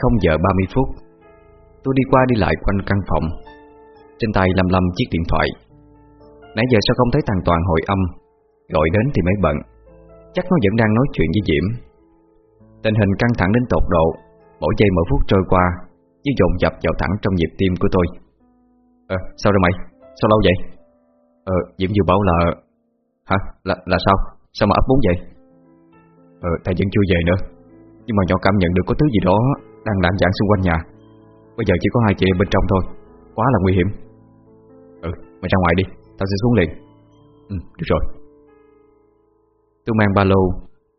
0 giờ 30 phút Tôi đi qua đi lại quanh căn phòng Trên tay lầm lầm chiếc điện thoại Nãy giờ sao không thấy thằng Toàn hồi âm Gọi đến thì mới bận Chắc nó vẫn đang nói chuyện với Diễm Tình hình căng thẳng đến tột độ Mỗi giây mỗi phút trôi qua Như dồn dập vào thẳng trong nhịp tim của tôi Ờ, sao rồi mày? Sao lâu vậy? Ờ, Diễm vừa bảo là... Hả? Là, là sao? Sao mà ấp bún vậy? Ờ, thầy vẫn chưa về nữa Nhưng mà nhỏ cảm nhận được có thứ gì đó đang lạng giảng xung quanh nhà. Bây giờ chỉ có hai chị em bên trong thôi Quá là nguy hiểm. Ừ, mày ra ngoài đi Tao sẽ xuống liền. Ừ, được rồi. Tôi mang ba lô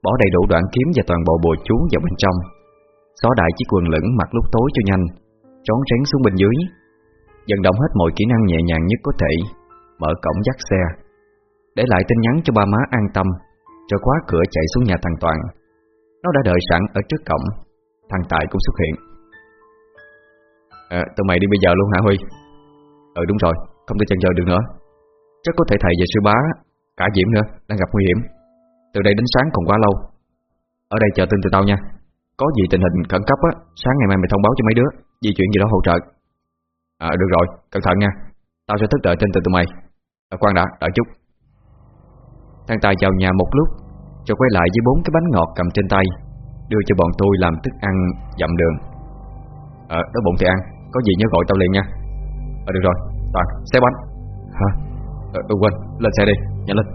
Bỏ đầy đủ đoạn kiếm và toàn bộ bùa chú vào bên trong. Xóa đại chiếc quần lửng mặc lúc tối cho nhanh Trón rén xuống bên dưới. Dần động hết mọi kỹ năng nhẹ nhàng nhất có thể Mở cổng dắt xe. Để lại tin nhắn cho ba má an tâm Rồi khóa cửa chạy xuống nhà thằng Toàn. Nó đã đợi sẵn ở trước cổng. Thằng Tài cũng xuất hiện. À, Tụi mày đi bây giờ luôn hả Huy? Ừ đúng rồi Không thể chần chờ được nữa. Chắc có thể thầy và sư bá Cả Diễm nữa Đang gặp nguy hiểm. Từ đây đến sáng còn quá lâu. Ở đây chờ tin từ tao nha. Có gì tình hình khẩn cấp á Sáng ngày mai mày thông báo cho mấy đứa Di chuyển gì đó hỗ trợ. À được rồi, cẩn thận nha. Tao sẽ thức đợi tin từ tụi mày. À, Khoan đã, đợi chút. Thằng Tài vào nhà một lúc Rồi quay lại với bốn cái bánh ngọt cầm trên tay. Đưa cho bọn tôi làm thức ăn dặm đường. Ờ, đói bụng thì ăn. Có gì nhớ gọi tao liền nha. Ờ được rồi, Toàn, xe bánh. Hả? Ờ, quên, lên xe đi, nhanh lên.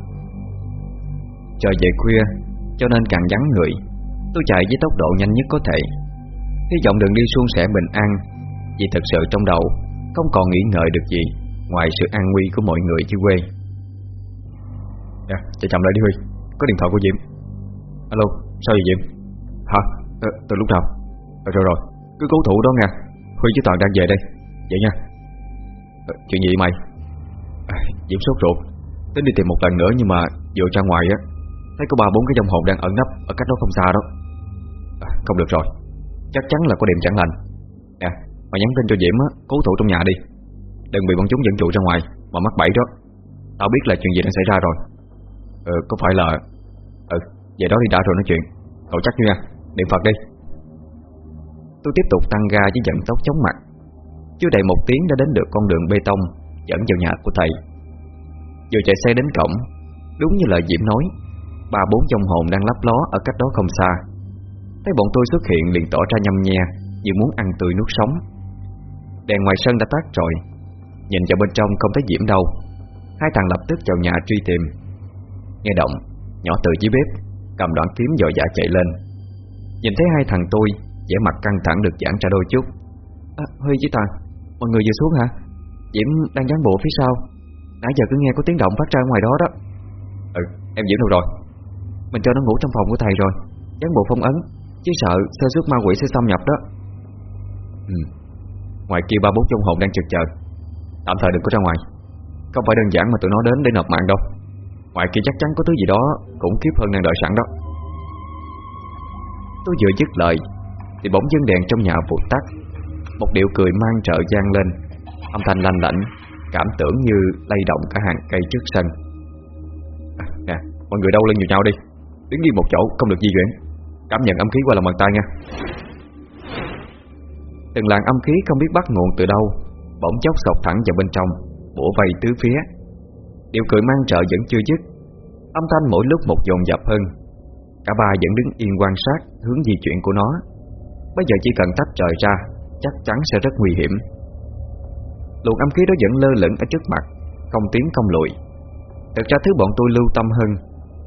Trời về khuya Cho nên càng vắng người. Tôi chạy với tốc độ nhanh nhất có thể. Hy vọng đường đi suôn sẻ bình an Vì thật sự trong đầu Không còn nghĩ ngợi được gì Ngoài sự an nguy của mọi người dưới quê. Nè, dạ, chạy chậm lại đi Huy. Có điện thoại của Diệm. Alo, sao vậy Diệm? Hả, ờ, từ lúc nào? À, Rồi rồi, cứ cố thủ đó nha Huy với Toàn đang về đây. Vậy nha. À, Chuyện gì mày? À, Diễm sốt ruột. Tính đi tìm một lần nữa nhưng mà vừa ra ngoài á Thấy có ba bốn cái dòng hồn đang ẩn nấp Ở cách đó không xa đó. À, Không được rồi. Chắc chắn là có điểm chẳng lành. Nè, mày nhắn tin cho Diễm á Cố thủ trong nhà đi. Đừng bị bọn chúng dẫn dụ ra ngoài Mà mắc bẫy đó. Tao biết là chuyện gì đang xảy ra rồi. Ờ, có phải là Ừ, về đó đi đã rồi nói chuyện. Cậu chắc nha, niệm Phật đi. Tôi tiếp tục tăng ga với vận tốc chóng mặt. Chưa đầy một tiếng đã đến được con đường bê tông Dẫn vào nhà của thầy. Vừa chạy xe đến cổng, Đúng như lời Diễm nói, Ba bốn trong hồn đang lấp ló ở cách đó không xa. Thấy bọn tôi xuất hiện liền tỏ ra nhâm nhe Như muốn ăn tươi nuốt sống. Đèn ngoài sân đã tắt rồi, Nhìn vào bên trong không thấy Diễm đâu. Hai thằng lập tức vào nhà truy tìm. Nghe động, Nhỏ từ dưới bếp, Cầm đoạn kiếm dội dạ chạy lên. Nhìn thấy hai thằng tôi vẻ mặt căng thẳng được giãn ra đôi chút. À, Huy với Toàn Mọi người vừa xuống hả? Diễm đang dán bộ phía sau. Nãy giờ cứ nghe có tiếng động phát ra ngoài đó đó. Ừ em Diễm đâu rồi? Mình cho nó ngủ trong phòng của thầy rồi. Dán bộ phong ấn Chứ sợ sơ suất ma quỷ sẽ xâm nhập đó. Ừ. Ngoài kia ba bốn trong hồn đang trực chờ. Tạm thời đừng có ra ngoài. Không phải đơn giản mà tụi nó đến để nộp mạng đâu. Ngoài kia chắc chắn có thứ gì đó Cũng kiếp hơn đang đợi sẵn đó. Tôi vừa dứt lời Thì bỗng dưng đèn trong nhà vụt tắt. Một điệu cười mang trợ gian lên Âm thanh lanh lảnh Cảm tưởng như lay động cả hàng cây trước sân. À, Nè, mọi người đâu lên nhiều nhau đi. Đứng đi một chỗ, không được di chuyển. Cảm nhận âm khí qua lòng bàn tay nha. Từng làn âm khí không biết bắt nguồn từ đâu Bỗng chốc sọc thẳng vào bên trong Bủa vây tứ phía. Điều cười mang trợ vẫn chưa dứt. Âm thanh mỗi lúc một dồn dập hơn Cả ba vẫn đứng yên quan sát Hướng di chuyển của nó. Bây giờ chỉ cần tách trời ra, Chắc chắn sẽ rất nguy hiểm. Luồng âm khí đó vẫn lơ lửng ở trước mặt, Không tiến không lùi. Thật ra thứ bọn tôi lưu tâm hơn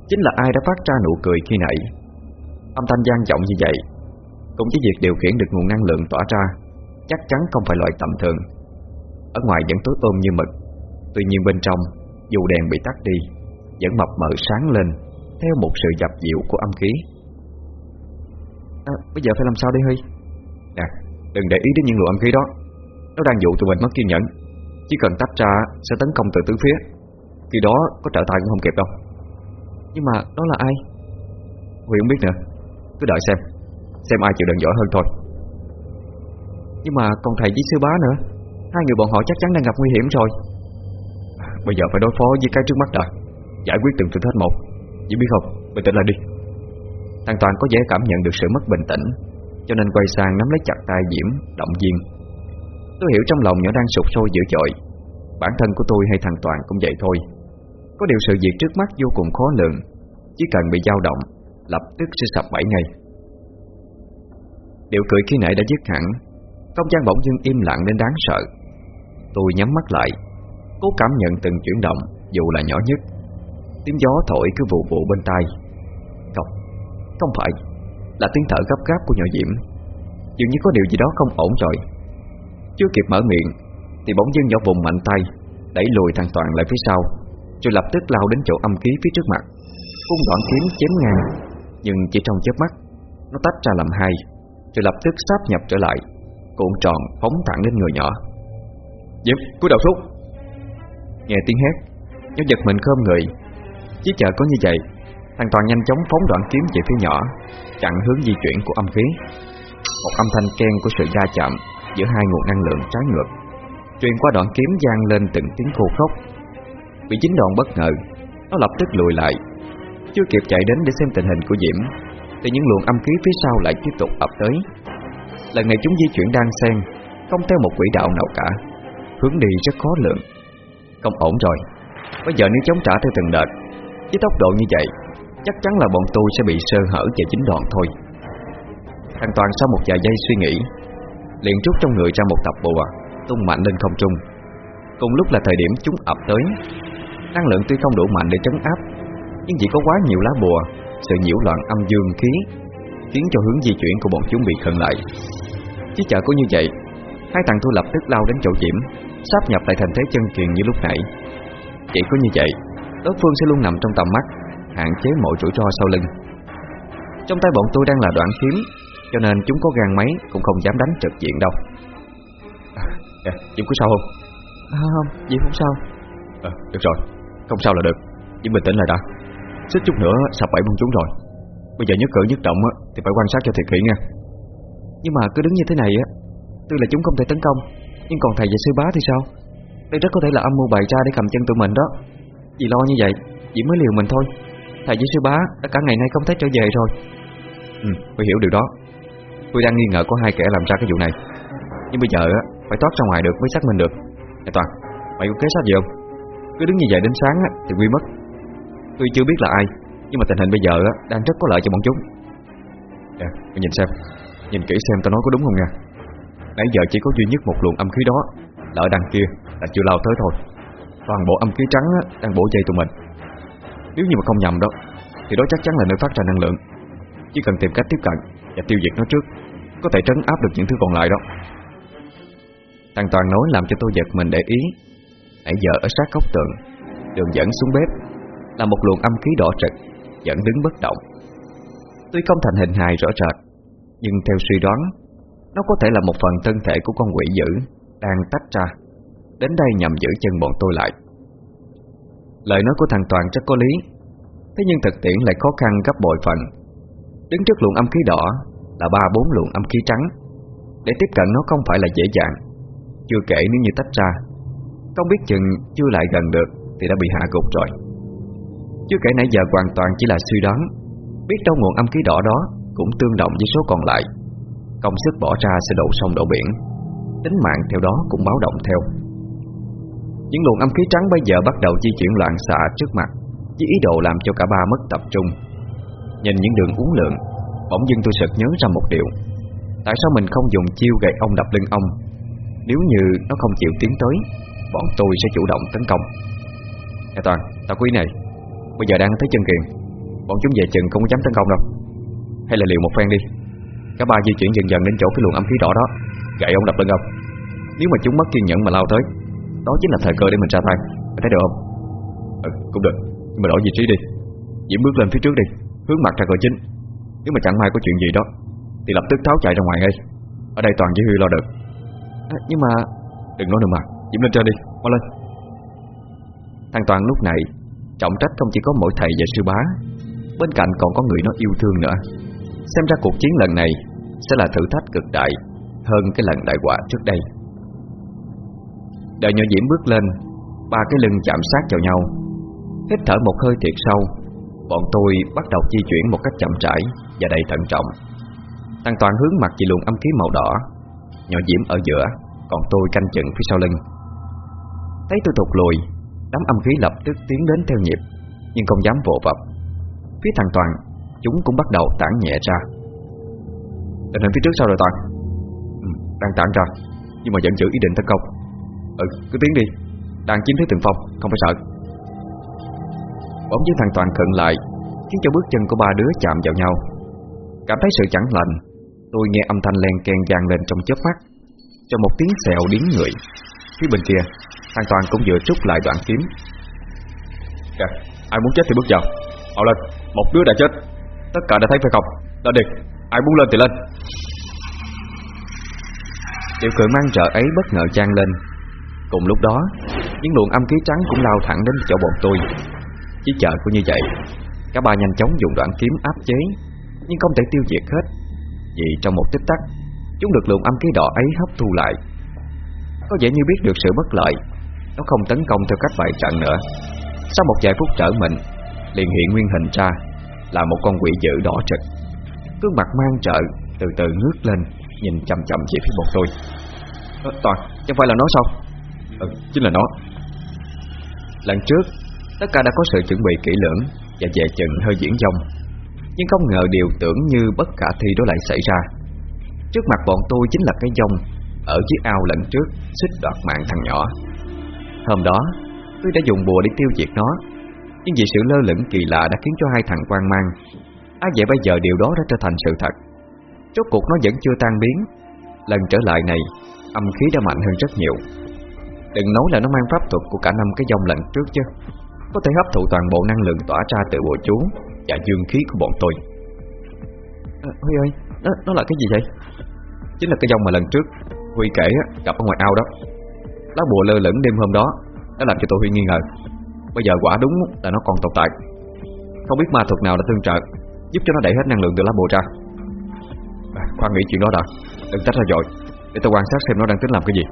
Chính là ai đã phát ra nụ cười khi nãy. Âm thanh gian vọng như vậy, cũng chỉ việc điều khiển được nguồn năng lượng tỏa ra, Chắc chắn không phải loại tầm thường. Ở ngoài vẫn tối ôm như mực, Tuy nhiên bên trong Dù đèn bị tắt đi, Vẫn mập mờ sáng lên. Theo một sự dập dịu của âm khí. À, Bây giờ phải làm sao đây Huy? Nè Đừng để ý đến những luồng âm khí đó. Nó đang dụ tụi mình mất kiên nhẫn. Chỉ cần tách ra sẽ tấn công từ tứ phía. Khi đó có trở tay cũng không kịp đâu. Nhưng mà đó là ai? Huy không biết nữa. Cứ đợi xem. Xem ai chịu đựng giỏi hơn thôi. Nhưng mà còn thầy với sư bá nữa. Hai người bọn họ chắc chắn đang gặp nguy hiểm rồi. Bây giờ phải đối phó với cái trước mắt đã. Giải quyết từng thử thách một chỉ biết không, bình tĩnh lại đi. Thằng Toàn có vẻ cảm nhận được sự mất bình tĩnh Cho nên quay sang nắm lấy chặt tay Diễm Động viên. Tôi hiểu trong lòng nhỏ đang sụp sôi dữ dội. Bản thân của tôi hay thằng Toàn cũng vậy thôi. Có điều sự việc trước mắt vô cùng khó lường Chỉ cần bị dao động Lập tức sẽ sập bẫy ngay. Điều cười khi nãy đã dứt hẳn Không gian bỗng dưng im lặng đến đáng sợ. Tôi nhắm mắt lại Cố cảm nhận từng chuyển động Dù là nhỏ nhất. Tiếng gió thổi cứ vụ vụ bên tai. Không, không phải Là tiếng thở gấp gáp của nhỏ Diễm. Dường như có điều gì đó không ổn rồi. Chưa kịp mở miệng Thì bỗng dưng nhỏ vùng mạnh tay Đẩy lùi thằng Toàn lại phía sau Rồi lập tức lao đến chỗ âm khí phía trước mặt. Cung đoạn kiếm chém ngang Nhưng chỉ trong chớp mắt Nó tách ra làm hai Rồi lập tức sáp nhập trở lại Cuộn tròn phóng thẳng đến người nhỏ. Diễm, cúi đầu xuống Nghe tiếng hét Nhó giật mình khom người chỉ chờ có như vậy, Thằng Toàn nhanh chóng phóng đoạn kiếm về phía nhỏ, Chặn hướng di chuyển của âm khí. Một âm thanh ken của sự va chạm Giữa hai nguồn năng lượng trái ngược, Truyền qua đoạn kiếm gian lên từng tiếng khô khốc. Bị chính đòn bất ngờ, Nó lập tức lùi lại, Chưa kịp chạy đến để xem tình hình của Diễm, Thì những luồng âm khí phía sau lại tiếp tục ập tới. Lần này chúng di chuyển đang xen, Không theo một quỹ đạo nào cả, Hướng đi rất khó lượng Không ổn rồi, Bây giờ nếu chống trả theo từng đợt với tốc độ như vậy, Chắc chắn là bọn tôi sẽ bị sơ hở và chính đoạn thôi. Thằng Toàn sau một vài giây suy nghĩ, liền rút trong người ra một tập bùa, Tung mạnh lên không trung. Cùng lúc là thời điểm chúng ập tới. Năng lượng tuy không đủ mạnh để trấn áp, Nhưng chỉ có quá nhiều lá bùa, Sự nhiễu loạn âm dương khí, Khiến cho hướng di chuyển của bọn chúng bị khẩn lại. Chỉ chợ có như vậy, Hai thằng tôi lập tức lao đến chỗ Diễm Sáp nhập lại thành thế chân kiền như lúc nãy. Chỉ có như vậy Đối phương sẽ luôn nằm trong tầm mắt Hạn chế mọi rủi ro sau lưng. Trong tay bọn tôi đang là đoạn kiếm Cho nên chúng có gan máy Cũng không dám đánh trực diện đâu. À, à, Diễm có sao không? À, không, Diễm không sao. À, Được rồi, không sao là được. Diễm bình tĩnh lại đã. Xích chút nữa sập bẫy bọn chúng rồi. Bây giờ nhất cử nhất động thì phải quan sát cho thiệt kỹ nha. Nhưng mà cứ đứng như thế này á Tuy là chúng không thể tấn công Nhưng còn thầy và sư bá thì sao? Đây rất có thể là âm mưu bày ra để cầm chân tụi mình đó vì lo như vậy? Chỉ mới liều mình thôi. Thầy với sư bá đã cả ngày nay không thấy trở về rồi. Ừ, tôi hiểu điều đó. Tôi đang nghi ngờ có hai kẻ làm ra cái vụ này. Nhưng bây giờ phải thoát ra ngoài được mới xác minh được. Nè Toàn, mày có kế sách gì không? Cứ đứng như vậy đến sáng thì nguy mất. Tôi chưa biết là ai Nhưng mà tình hình bây giờ đang rất có lợi cho bọn chúng. Nè, mày nhìn xem. Nhìn kỹ xem tao nói có đúng không nha. Nãy giờ chỉ có duy nhất một luồng âm khí đó Là ở đằng kia là chưa lao tới thôi. Toàn bộ âm khí trắng đang bổ dây tụi mình. Nếu như mà không nhầm đó, Thì đó chắc chắn là nơi phát ra năng lượng. Chỉ cần tìm cách tiếp cận và tiêu diệt nó trước, Có thể trấn áp được những thứ còn lại đó. Thằng Toàn nói làm cho tôi giật mình để ý. Nãy giờ ở sát góc tường, Đường dẫn xuống bếp, Là một luồng âm khí đỏ trực Dẫn đứng bất động. Tuy không thành hình hài rõ rệt, Nhưng theo suy đoán, Nó có thể là một phần thân thể của con quỷ dữ Đang tách ra. Đến đây nhằm giữ chân bọn tôi lại. Lời nói của thằng Toàn rất có lý, Thế nhưng thực tiễn lại khó khăn gấp bội phần. Đứng trước luồng âm khí đỏ Là ba bốn luồng âm khí trắng. Để tiếp cận nó không phải là dễ dàng, Chưa kể nếu như tách ra. Không biết chừng chưa lại gần được Thì đã bị hạ gục rồi. Chưa kể nãy giờ hoàn toàn chỉ là suy đoán, Biết đâu nguồn âm khí đỏ đó Cũng tương đồng với số còn lại. Công sức bỏ ra sẽ đổ sông đổ biển, Tính mạng theo đó cũng báo động theo. Những luồng âm khí trắng bây giờ bắt đầu di chuyển loạn xạ trước mặt Với ý đồ làm cho cả ba mất tập trung. Nhìn những đường uốn lượn Bỗng dưng tôi sực nhớ ra một điều. Tại sao mình không dùng chiêu gậy ông đập lưng ông? Nếu như nó không chịu tiến tới Bọn tôi sẽ chủ động tấn công. Nè Toàn, tao quý này Bây giờ đang thấy chân kiền. Bọn chúng về chừng không dám tấn công đâu. Hay là liều một phen đi. Cả ba di chuyển dần dần đến chỗ cái luồng âm khí đỏ đó. Gậy ông đập lưng ông. Nếu mà chúng mất kiên nhẫn mà lao tới đó chính là thời cơ để mình ra tay. Thấy được không? Ừ, cũng được. Nhưng mà đổi vị trí đi. Diễm bước lên phía trước đi. Hướng mặt ra cửa chính Nếu mà chẳng may có chuyện gì đó Thì lập tức tháo chạy ra ngoài ngay. Ở đây toàn chỉ huy lo được. À, Nhưng mà Đừng nói nữa mà. Diễm lên trên đi. Mau lên. Thằng Toàn lúc này Trọng trách không chỉ có mỗi thầy và sư bá. Bên cạnh còn có người nó yêu thương nữa. Xem ra cuộc chiến lần này Sẽ là thử thách cực đại Hơn cái lần đại họa trước đây Đợi nhỏ Diễm bước lên Ba cái lưng chạm sát vào nhau. Hít thở một hơi thiệt sâu Bọn tôi bắt đầu di chuyển một cách chậm rãi Và đầy thận trọng. Thằng Toàn hướng mặt về luồng âm khí màu đỏ Nhỏ diễm ở giữa Còn tôi canh chừng phía sau lưng. Thấy tôi thụt lùi Đám âm khí lập tức tiến đến theo nhịp Nhưng không dám vồ vập. Phía thằng Toàn Chúng cũng bắt đầu tản nhẹ ra. Tình hình phía trước sao rồi Toàn? Ừ, Đang tản ra Nhưng mà vẫn giữ ý định tấn công. Ừ cứ tiến đi. Đang chiếm thế từng phong Không phải sợ. Bỗng với thằng Toàn khận lại Khiến cho bước chân của ba đứa chạm vào nhau. Cảm thấy sự chẳng lành Tôi nghe âm thanh len keng vang lên trong chớp mắt Cho một tiếng xèo điếng người. Phía bên kia Thằng Toàn cũng vừa trút lại đoạn kiếm. Kìa, ai muốn chết thì bước vào. Họ lên, một đứa đã chết. Tất cả đã thấy phải không? Lên đi, ai muốn lên thì lên. Điều cười mang trợ ấy bất ngờ trang lên. Cùng lúc đó Những luồng âm khí trắng cũng lao thẳng đến chỗ bọn tôi. Chỉ chờ của như vậy Cả ba nhanh chóng dùng đoạn kiếm áp chế Nhưng không thể tiêu diệt hết Vì trong một tích tắc Chúng được luồng âm khí đỏ ấy hấp thu lại. Có vẻ như biết được sự bất lợi Nó không tấn công theo cách bại trận nữa. Sau một vài phút trở mình liền hiện nguyên hình ra Là một con quỷ dữ đỏ trực. Gương mặt mang trợ Từ từ ngước lên Nhìn chậm chậm về phía bọn tôi. À, Toàn, chẳng phải là nó sao? Ừ, chính là nó. Lần trước Tất cả đã có sự chuẩn bị kỹ lưỡng Và về chừng hơi diễn dông. Nhưng không ngờ điều tưởng như bất khả thi đó lại xảy ra. Trước mặt bọn tôi chính là cái dông Ở chiếc ao lần trước Xích đoạt mạng thằng nhỏ. Hôm đó tôi đã dùng bùa để tiêu diệt nó. Nhưng vì sự lơ lửng kỳ lạ đã khiến cho hai thằng quan mang Á vậy bây giờ điều đó đã trở thành sự thật. Rốt cuộc nó vẫn chưa tan biến. Lần trở lại này Âm khí đã mạnh hơn rất nhiều. Đừng nói là nó mang pháp thuật của cả năm cái dòng lần trước chứ. Có thể hấp thụ toàn bộ năng lượng tỏa ra từ bộ chú Và dương khí của bọn tôi. À, Huy ơi, nó, nó là cái gì vậy? Chính là cái dòng mà lần trước Huy kể gặp ở ngoài ao đó. Lá bùa lơ lửng đêm hôm đó Đã làm cho tôi Huy nghi ngờ. Bây giờ quả đúng là nó còn tồn tại. Không biết ma thuật nào đã tương trợ Giúp cho nó đẩy hết năng lượng từ lá bùa ra. À, Khoan nghĩ chuyện đó đã. Đừng tách ra dội. Để tôi quan sát xem nó đang tính làm cái gì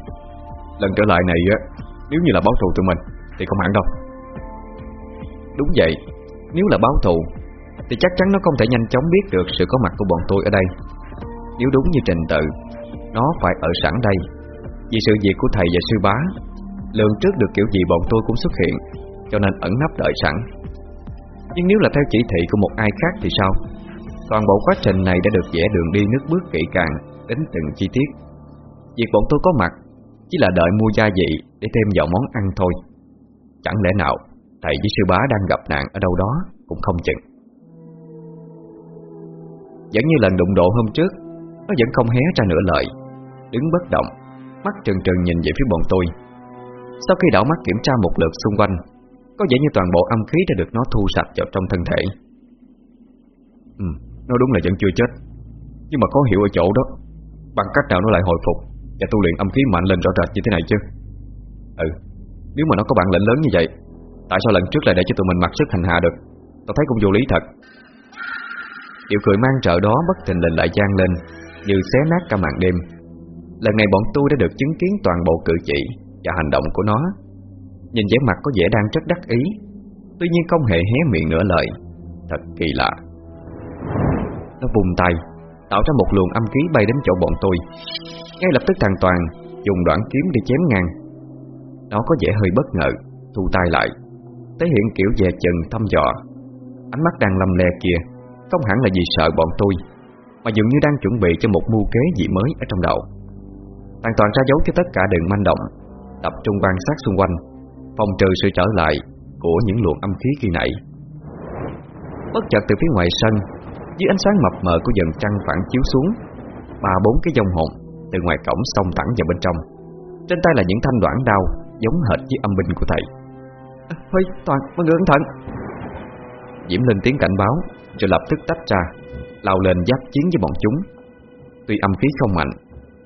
Lần trở lại này á, Nếu như là báo thù tụi mình Thì không hẳn đâu. Đúng vậy, Nếu là báo thù Thì chắc chắn nó không thể nhanh chóng biết được sự có mặt của bọn tôi ở đây. Nếu đúng như trình tự, Nó phải ở sẵn đây. Vì sự việc của thầy và sư bá Lường trước được kiểu gì bọn tôi cũng xuất hiện, Cho nên ẩn nấp đợi sẵn. Nhưng nếu là theo chỉ thị của một ai khác thì sao? Toàn bộ quá trình này đã được vẽ đường đi nước bước kỹ càng Đến từng chi tiết. Việc bọn tôi có mặt chỉ là đợi mua gia vị Để thêm vào món ăn thôi. Chẳng lẽ nào Thầy với sư bá đang gặp nạn ở đâu đó Cũng không chừng? Vẫn như lần đụng độ hôm trước Nó vẫn không hé ra nửa lời Đứng bất động Mắt trừng trừng nhìn về phía bọn tôi. Sau khi đảo mắt kiểm tra một lượt xung quanh Có vẻ như toàn bộ âm khí đã được nó thu sạch vào trong thân thể. Ừ, nó đúng là vẫn chưa chết Nhưng mà có hiểu ở chỗ đó Bằng cách nào nó lại hồi phục? Và tu luyện âm khí mạnh lên rõ rệt như thế này chứ? Ừ Nếu mà nó có bản lĩnh lớn như vậy, Tại sao lần trước lại để cho tụi mình mặc sức hành hạ được? Tao thấy cũng vô lý thật. Điều cười mang trợ đó bất thình lình lại gian lên Như xé nát cả màn đêm. Lần này bọn tôi đã được chứng kiến toàn bộ cử chỉ Và hành động của nó. Nhìn vẻ mặt có vẻ đang rất đắc ý, Tuy nhiên không hề hé miệng nửa lời. Thật kỳ lạ. Nó vùng tay. Tạo ra một luồng âm khí bay đến chỗ bọn tôi. Ngay lập tức thằng Toàn Dùng đoạn kiếm để chém ngang. Nó có vẻ hơi bất ngờ, Thu tay lại. Thể hiện kiểu dè chừng, thăm dò. Ánh mắt đang lầm lè kia, Không hẳn là vì sợ bọn tôi, Mà dường như đang chuẩn bị cho một mưu kế gì mới ở trong đầu. Thằng Toàn ra dấu cho tất cả đừng manh động, Tập trung quan sát xung quanh, Phòng trừ sự trở lại Của những luồng âm khí khi nãy. Bất chợt từ phía ngoài sân dưới ánh sáng mập mờ của dần trăng phản chiếu xuống Ba bốn cái dông hồn Từ ngoài cổng xông thẳng vào bên trong. Trên tay là những thanh đoạn đao Giống hệt với âm binh của thầy. À, Huy, Toàn, mọi người cẩn thận. Diễm lên tiếng cảnh báo Rồi lập tức tách ra Lao lên giáp chiến với bọn chúng. Tuy âm khí không mạnh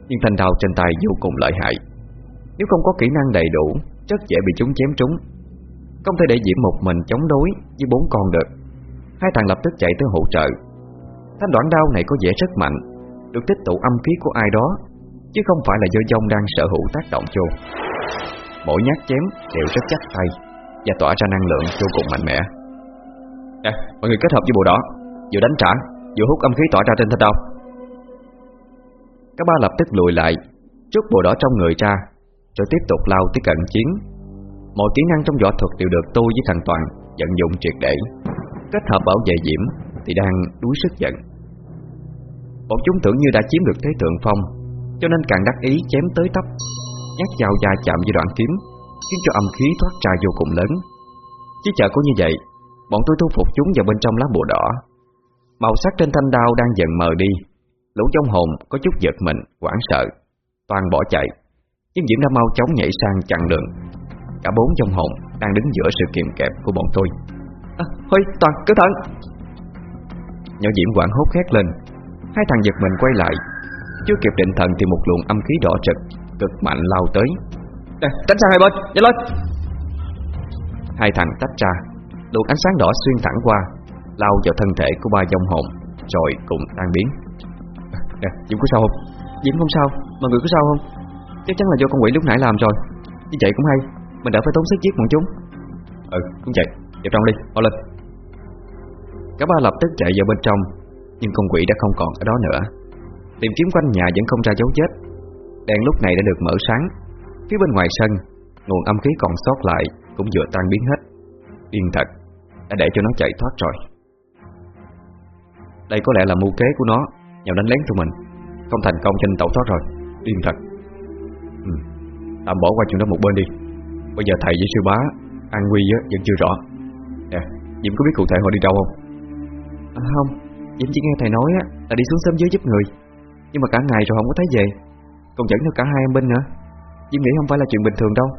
Nhưng thanh đao trên tay vô cùng lợi hại. Nếu không có kỹ năng đầy đủ Rất dễ bị chúng chém trúng. Không thể để Diễm một mình chống đối Với bốn con được Hai thằng lập tức chạy tới hỗ trợ Thanh đoạn đao này có vẻ rất mạnh Được tích tụ âm khí của ai đó Chứ không phải là do dông đang sở hữu tác động vô. Mỗi nhát chém đều rất chắc tay Và tỏa ra năng lượng vô cùng mạnh mẽ. Nè, mọi người kết hợp với bộ đó, Vừa đánh trả Vừa hút âm khí tỏa ra trên thanh đao Các ba lập tức lùi lại Rút bộ đỏ trong người ra Rồi tiếp tục lao tới cận chiến. Mọi kỹ năng trong võ thuật đều được tôi với thằng Toàn Vận dụng triệt để. Kết hợp bảo vệ Diễm Thì đang đuối sức giận. Bọn chúng tưởng như đã chiếm được thế thượng phong Cho nên càng đắc ý chém tới tấp Nhát dao da chạm với đoạn kiếm Khiến cho âm khí thoát ra vô cùng lớn. Chứ chợ có như vậy Bọn tôi thu phục chúng vào bên trong lá bùa đỏ. Màu sắc trên thanh đao đang dần mờ đi Lũ trong hồn có chút giật mình, hoảng sợ Toàn bỏ chạy. Nhưng Diễm đã mau chóng nhảy sang chặn đường. Cả bốn trong hồn đang đứng giữa sự kiềm kẹp của bọn tôi. À, Huy, Toàn, cẩn thận! Nhỏ Diễm quảng hốt khét lên. Hai thằng giật mình quay lại. Chưa kịp định thần thì một luồng âm khí đỏ trực Cực mạnh lao tới. Nè, tránh sang hai bên, nhanh lên. Hai thằng tách ra Luồng ánh sáng đỏ xuyên thẳng qua Lao vào thân thể của ba dòng hồn Rồi cùng tan biến. Nè, Diễm có sao không? Diễm không sao, mọi người có sao không? Chắc chắn là do con quỷ lúc nãy làm rồi. Như vậy cũng hay, mình đã phải tốn sức giết bọn chúng. Ừ, cũng vậy. Vào trong đi, mau lên. Cả ba lập tức chạy vào bên trong nhưng con quỷ đã không còn ở đó nữa. Tìm kiếm quanh nhà vẫn không ra dấu vết. Đèn lúc này đã được mở sáng. Phía bên ngoài sân Nguồn âm khí còn sót lại Cũng vừa tan biến hết. Yên thật Đã để cho nó chạy thoát rồi. Đây có lẽ là mưu kế của nó Nhằm đánh lén tụi mình. Không thành công cho nên tẩu thoát rồi. Yên thật. Ừ. Tạm bỏ qua chuyện đó một bên đi. Bây giờ thầy với sư bá An nguy vẫn chưa rõ. Nè Diễm có biết cụ thể họ đi đâu không? À, Không. Diễm chỉ nghe thầy nói á, là đi xuống sớm dưới giúp người. Nhưng mà cả ngày rồi không có thấy về. Còn dẫn theo cả hai em binh nữa. Diễm nghĩ không phải là chuyện bình thường đâu.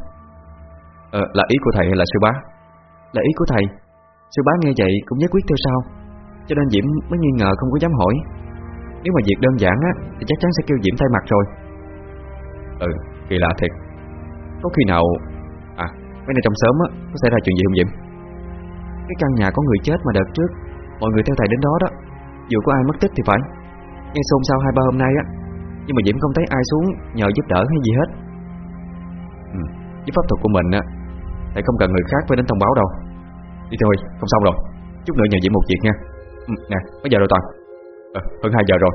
Ờ, Là ý của thầy hay là sư bá? Là ý của thầy. Sư bá nghe vậy cũng nhất quyết theo sau. Cho nên Diễm mới nghi ngờ không có dám hỏi. Nếu mà việc đơn giản á Thì chắc chắn sẽ kêu Diễm thay mặt rồi. Ừ, kỳ lạ thiệt. Có khi nào À, mấy nay trong sớm á Có xảy ra chuyện gì không Diễm? Cái căn nhà có người chết mà đợt trước Mọi người theo thầy đến đó đó. Dù có ai mất tích thì phải. Nghe xôn xao hai ba hôm nay á Nhưng mà Diễm không thấy ai xuống nhờ giúp đỡ hay gì hết. Ừ, Với pháp thuật của mình á Thầy không cần người khác phải đến thông báo đâu. Đi thôi, không xong rồi. Chút nữa nhờ Diễm một việc nha. Ừ, Nè, mấy giờ rồi Toàn? À, Hơn 2 giờ rồi.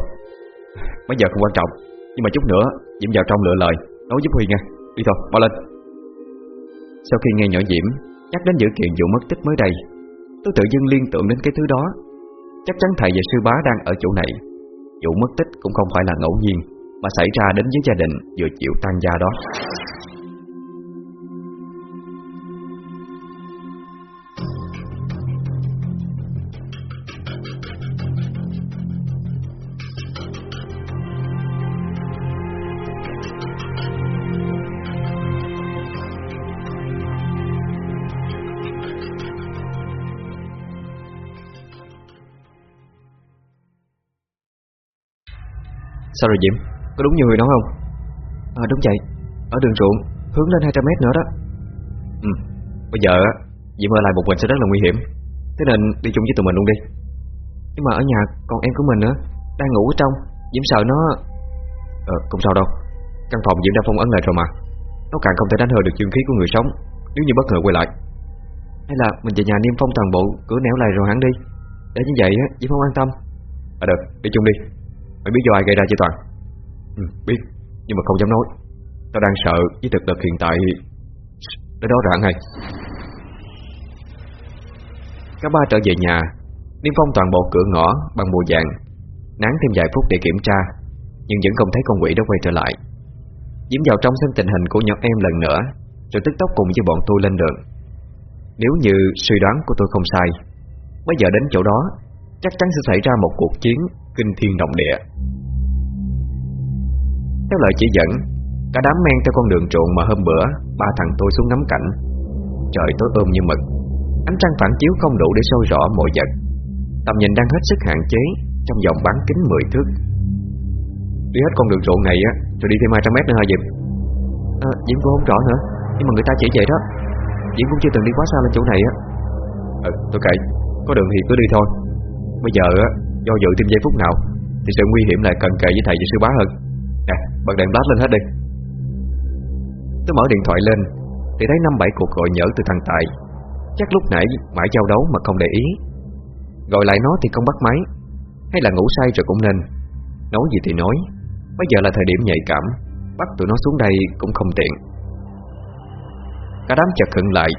Mấy giờ không quan trọng. Nhưng mà chút nữa Diễm vào trong lựa lời Nói giúp Huy nha. Đi thôi, bao lên. Sau khi nghe nhỏ Diễm Nhắc đến dữ kiện vụ mất tích mới đây Tôi tự dưng liên tưởng đến cái thứ đó. Chắc chắn thầy và sư bá đang ở chỗ này. Vụ mất tích cũng không phải là ngẫu nhiên, Mà xảy ra đến với gia đình vừa chịu tan gia đó. Sao rồi Diễm? Có đúng như người nói không? À đúng vậy. Ở đường ruộng, Hướng lên 200 mét nữa đó. Ừ Bây giờ Diễm ở lại một mình sẽ rất là nguy hiểm. Thế nên đi chung với tụi mình luôn đi. Nhưng mà ở nhà còn em của mình nữa Đang ngủ ở trong. Diễm sợ nó Ờ không sao đâu. Căn phòng Diễm đã phong ấn lại rồi mà. Nó càng không thể đánh hơi được dương khí của người sống, Nếu như bất ngờ quay lại. Hay là mình về nhà niêm phong toàn bộ Cửa nẻo lại rồi hẳn đi. Để như vậy Diễm không an tâm. À được, đi chung đi. Mày biết do ai gây ra chứ Toàn? Ừ biết, Nhưng mà không dám nói. Tao đang sợ với thực lực hiện tại Để đó rạng hay Cả ba trở về nhà, Niêm phong toàn bộ cửa ngõ bằng bùa vàng, Nán thêm vài phút để kiểm tra, Nhưng vẫn không thấy con quỷ đó quay trở lại. Diễm vào trong xem tình hình của nhỏ em lần nữa, Rồi tức tốc cùng với bọn tôi lên đường. Nếu như suy đoán của tôi không sai, Bây giờ đến chỗ đó, Chắc chắn sẽ xảy ra một cuộc chiến Kinh thiên động địa. Theo lời chỉ dẫn Cả đám men theo con đường trộn mà hôm bữa Ba thằng tôi xuống ngắm cảnh. Trời tối ôm như mực Ánh trăng phản chiếu không đủ để soi rõ mọi vật. Tầm nhìn đang hết sức hạn chế Trong vòng bán kính 10 thước. Đi hết con đường trộn này á Rồi đi thêm 200 mét nữa hả Diệp à, ờ, Diễm cũng không rõ nữa Nhưng mà người ta chỉ vậy đó. Diễm cũng chưa từng đi quá xa lên chỗ này á. Ờ, ừ tôi kệ Có đường thì cứ đi thôi. Bây giờ á Do dự thêm giây phút nào, Thì sự nguy hiểm lại cần kề với thầy và sư bá hơn. Nè, bật đèn flash lên hết đi. Tôi mở điện thoại lên, Thì thấy năm bảy cuộc gọi nhỡ từ thằng Tài. Chắc lúc nãy mãi giao đấu mà không để ý. Gọi lại nó thì không bắt máy. Hay là ngủ say rồi cũng nên. Nói gì thì nói. Bây giờ là thời điểm nhạy cảm, Bắt tụi nó xuống đây cũng không tiện. Cả đám chợt khựng lại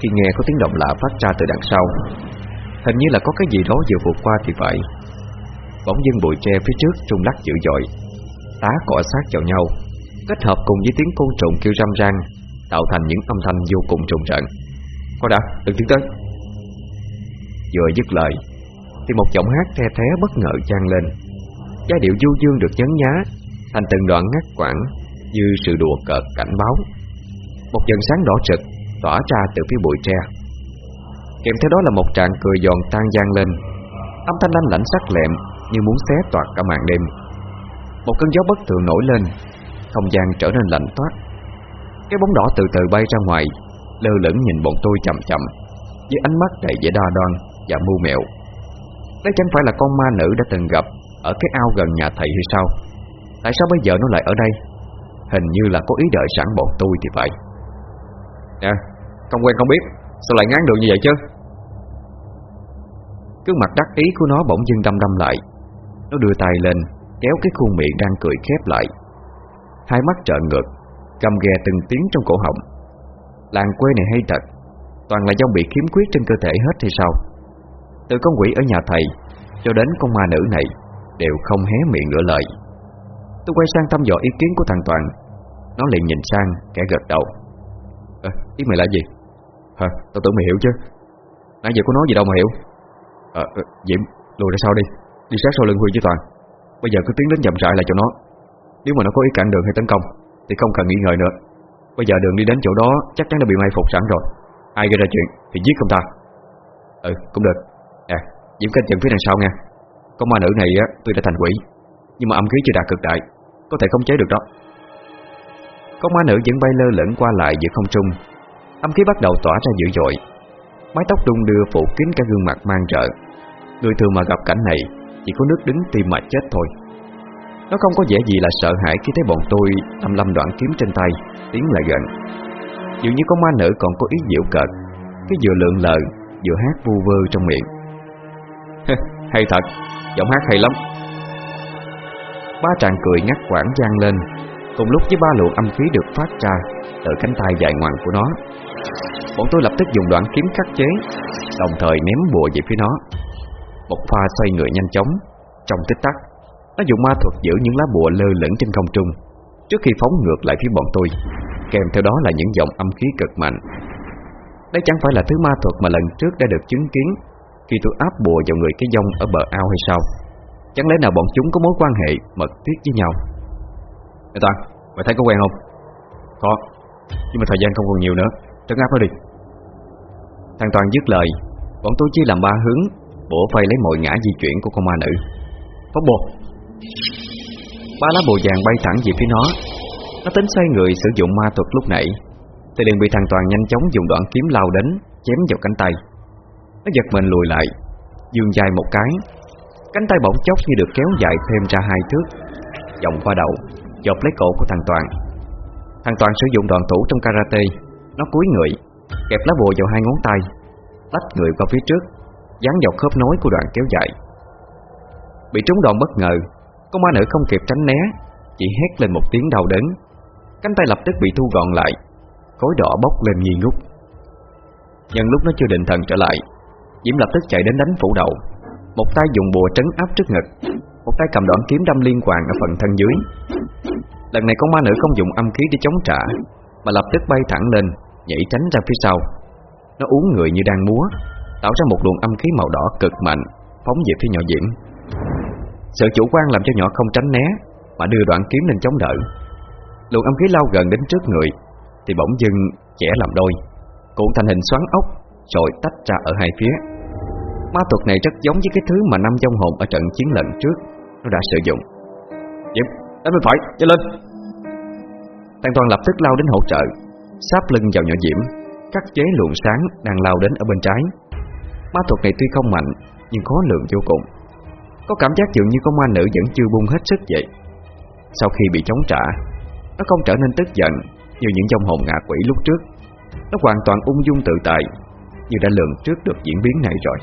Khi nghe có tiếng động lạ phát ra từ đằng sau. Hình như là có cái gì đó vừa vượt qua thì phải. Bỗng dưng bụi tre phía trước trung lắc dữ dội. Tá cọ sát vào nhau Kết hợp cùng với tiếng côn trùng kêu râm ran Tạo thành những âm thanh vô cùng trùng trận Coi đã, đừng tiến tới. Vừa dứt lời Thì một giọng hát the thé bất ngờ vang lên. Giai điệu du dương được nhấn nhá Thành từng đoạn ngắt quãng Như sự đùa cợt cảnh báo. Một dần sáng đỏ trực Tỏa ra từ phía bụi tre. Kèm theo đó là một tràng cười giòn tan gian lên. Âm thanh lanh lảnh sắc lẹm như muốn xé toạc cả màn đêm. Một cơn gió bất thường nổi lên, Không gian trở nên lạnh toát. Cái bóng đỏ từ từ bay ra ngoài, Lơ lửng nhìn bọn tôi chậm chậm Với ánh mắt đầy vẻ đa đoan Và mưu mẹo. Đây chẳng phải là con ma nữ đã từng gặp Ở cái ao gần nhà thầy hay sao? Tại sao bây giờ nó lại ở đây? Hình như là có ý đợi sẵn bọn tôi thì phải. Nè Không quen không biết, Sao lại ngán đường như vậy chứ? Cứ mặt đắc ý của nó bỗng dưng đâm đâm lại. Nó đưa tay lên Kéo cái khuôn miệng đang cười khép lại. Hai mắt trợn ngược Cầm ghè từng tiếng trong cổ họng. Làng quê này hay thật Toàn là do bị khiếm khuyết trên cơ thể hết hay sao? Từ con quỷ ở nhà thầy Cho đến con ma nữ này Đều không hé miệng nửa lời. Tôi quay sang thăm dò ý kiến của thằng Toàn. Nó liền nhìn sang kẻ gật đầu. À, Ý mày là gì? Hả, tao tưởng mày hiểu chứ. Nãy giờ có nói gì đâu mà hiểu. À, à, lùi ra sau đi. Đi sát sau lưng Huy với Toàn. Bây giờ cứ tiến đến chậm rãi lại cho nó. Nếu mà nó có ý cản đường hay tấn công Thì không cần nghĩ ngợi nữa. Bây giờ đường đi đến chỗ đó chắc chắn đã bị mai phục sẵn rồi. Ai gây ra chuyện thì giết không ta. Ừ, cũng được. À, Diễm canh chừng phía đằng sau nha. Con ma nữ này á, tôi đã thành quỷ Nhưng mà âm khí chưa đạt cực đại Có thể không chế được đó. Con ma nữ vẫn bay lơ lửng qua lại giữa không trung. Âm khí bắt đầu tỏa ra dữ dội. Mái tóc đung đưa phủ kín cả gương mặt mang trợ. Người thường mà gặp cảnh này chỉ có nước đứng tim mà chết thôi. Nó không có vẻ gì là sợ hãi Khi thấy bọn tôi âm lâm đoạn kiếm trên tay Tiến lại gần. Dường như con ma nữ còn có ý diệu cợt, Cái vừa lượng lờ, Vừa hát vu vơ trong miệng. Hay thật, Giọng hát hay lắm. Ba tràng cười ngắt quãng gian lên, Cùng lúc với ba luồng âm khí được phát ra Từ cánh tay dài ngoằng của nó. Bọn tôi lập tức dùng đoạn kiếm khắc chế, Đồng thời ném bùa về phía nó. Một pha xoay người nhanh chóng. Trong tích tắc Nó dùng ma thuật giữ những lá bùa lơ lửng trên không trung. Trước khi phóng ngược lại phía bọn tôi Kèm theo đó là những dòng âm khí cực mạnh. Đây chẳng phải là thứ ma thuật mà lần trước đã được chứng kiến Khi tôi áp bùa vào người cái dông ở bờ ao hay sao? Chẳng lẽ nào bọn chúng có mối quan hệ mật thiết với nhau? Ê Toàn, mày thấy có quen không? Có, nhưng mà thời gian không còn nhiều nữa. Trấn áp nó đi. Thằng Toàn dứt lời Bọn tôi chia làm ba hướng. Bổ vây lấy mọi ngã di chuyển của con ma nữ. Phóng bột Ba lá bồ vàng bay thẳng về phía nó. Nó tính xoay người sử dụng ma thuật lúc nãy. Thì liền bị thằng Toàn nhanh chóng dùng đoạn kiếm lao đến Chém vào cánh tay. Nó giật mình lùi lại Dương dài một cái. Cánh tay bỗng chốc như được kéo dài thêm ra hai thước. Vòng qua đầu, Chộp lấy cổ của thằng Toàn. Thằng Toàn sử dụng đoàn thủ trong karate. Nó cúi người, Kẹp lá bùa vào hai ngón tay, Tách người qua phía trước. Dán vào khớp nối của đoạn kéo dài. Bị trúng đòn bất ngờ, Con ma nữ không kịp tránh né, Chỉ hét lên một tiếng đau đớn. Cánh tay lập tức bị thu gọn lại Khối đỏ bốc lên nghi ngút. Nhân lúc nó chưa định thần trở lại, Diễm lập tức chạy đến đánh phủ đầu. Một tay dùng bùa trấn áp trước ngực, Một tay cầm đoạn kiếm đâm liên hoàn ở phần thân dưới. Lần này con ma nữ không dùng âm khí để chống trả, Mà lập tức bay thẳng lên, Nhảy tránh ra phía sau. Nó uống người như đang múa. Tạo ra một luồng âm khí màu đỏ cực mạnh Phóng về phía nhỏ Diễm. Sự chủ quan làm cho nhỏ không tránh né Mà đưa đoạn kiếm lên chống đỡ. Luồng âm khí lao gần đến trước người Thì bỗng dưng chẻ làm đôi Cuộn thành hình xoắn ốc Rồi tách ra ở hai phía. Ma thuật này rất giống với cái thứ mà năm dông hồn Ở trận chiến lần trước Nó đã sử dụng. Diễm, đánh bên phải, chạy lên. Thằng Toàn lập tức lao đến hỗ trợ Sáp lưng vào nhỏ Diễm Cắt chế luồng sáng đang lao đến ở bên trái Ma thuật này tuy không mạnh, Nhưng khó lượng vô cùng. Có cảm giác dường như con ma nữ vẫn chưa bung hết sức vậy. Sau khi bị chống trả, Nó không trở nên tức giận Như những dòng hồn ngạ quỷ lúc trước. Nó hoàn toàn ung dung tự tại, Như đã lường trước được diễn biến này rồi.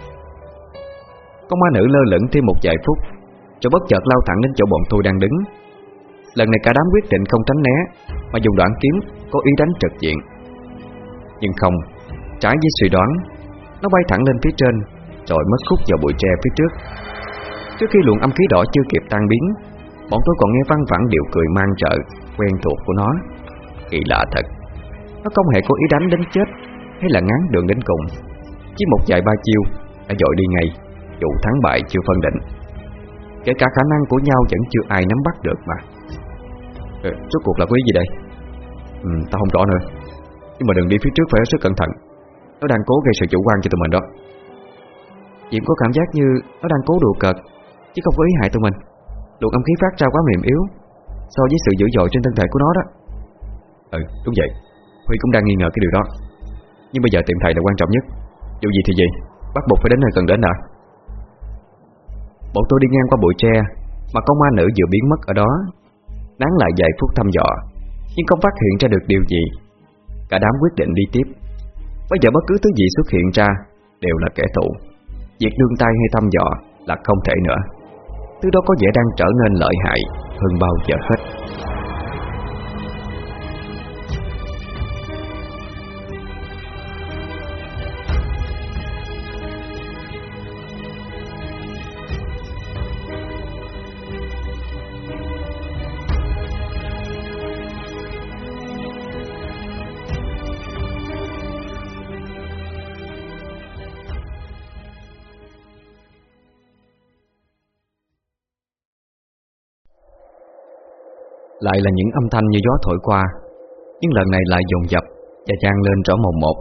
Con ma nữ lơ lửng thêm một vài phút, Rồi bất chợt lao thẳng đến chỗ bọn tôi đang đứng. Lần này cả đám quyết định không tránh né, Mà dùng đoạn kiếm có ý đánh trực diện. Nhưng không, Trái với suy đoán nó bay thẳng lên phía trên Rồi mất khúc vào bụi tre phía trước. Trước khi luồng âm khí đỏ chưa kịp tan biến Bọn tôi còn nghe văng vẳng điệu cười mang trợ Quen thuộc của nó. Kỳ lạ thật Nó không hề có ý đánh đến chết Hay là ngán đường đến cùng. Chỉ một vài ba chiêu Đã dội đi ngay Dù thắng bại chưa phân định. Kể cả khả năng của nhau vẫn chưa ai nắm bắt được mà. Ừ, Rốt cuộc là quý gì đây? Ừ, Tao không rõ nữa. Nhưng mà đừng đi phía trước phải hết sức cẩn thận. Nó đang cố gây sự chủ quan cho tụi mình đó. Diễm có cảm giác như Nó đang cố đùa cợt, Chứ không có ý hại tụi mình. Luồng âm khí phát ra quá mềm yếu, So với sự dữ dội trên thân thể của nó đó. Ừ đúng vậy. Huy cũng đang nghi ngờ cái điều đó. Nhưng bây giờ tìm thầy là quan trọng nhất. Dù gì thì gì, Bắt buộc phải đến nơi cần đến đã. Bọn tôi đi ngang qua bụi tre, Mà con ma nữ vừa biến mất ở đó. Nán lại vài phút thăm dò, Nhưng không phát hiện ra được điều gì. Cả đám quyết định đi tiếp. Bây giờ bất cứ thứ gì xuất hiện ra Đều là kẻ thù. Việc đương tay hay thăm dò là không thể nữa. Thứ đó có vẻ đang trở nên lợi hại Hơn bao giờ hết. Lại là những âm thanh như gió thổi qua, Nhưng lần này lại dồn dập Và trang lên rõ mồm một.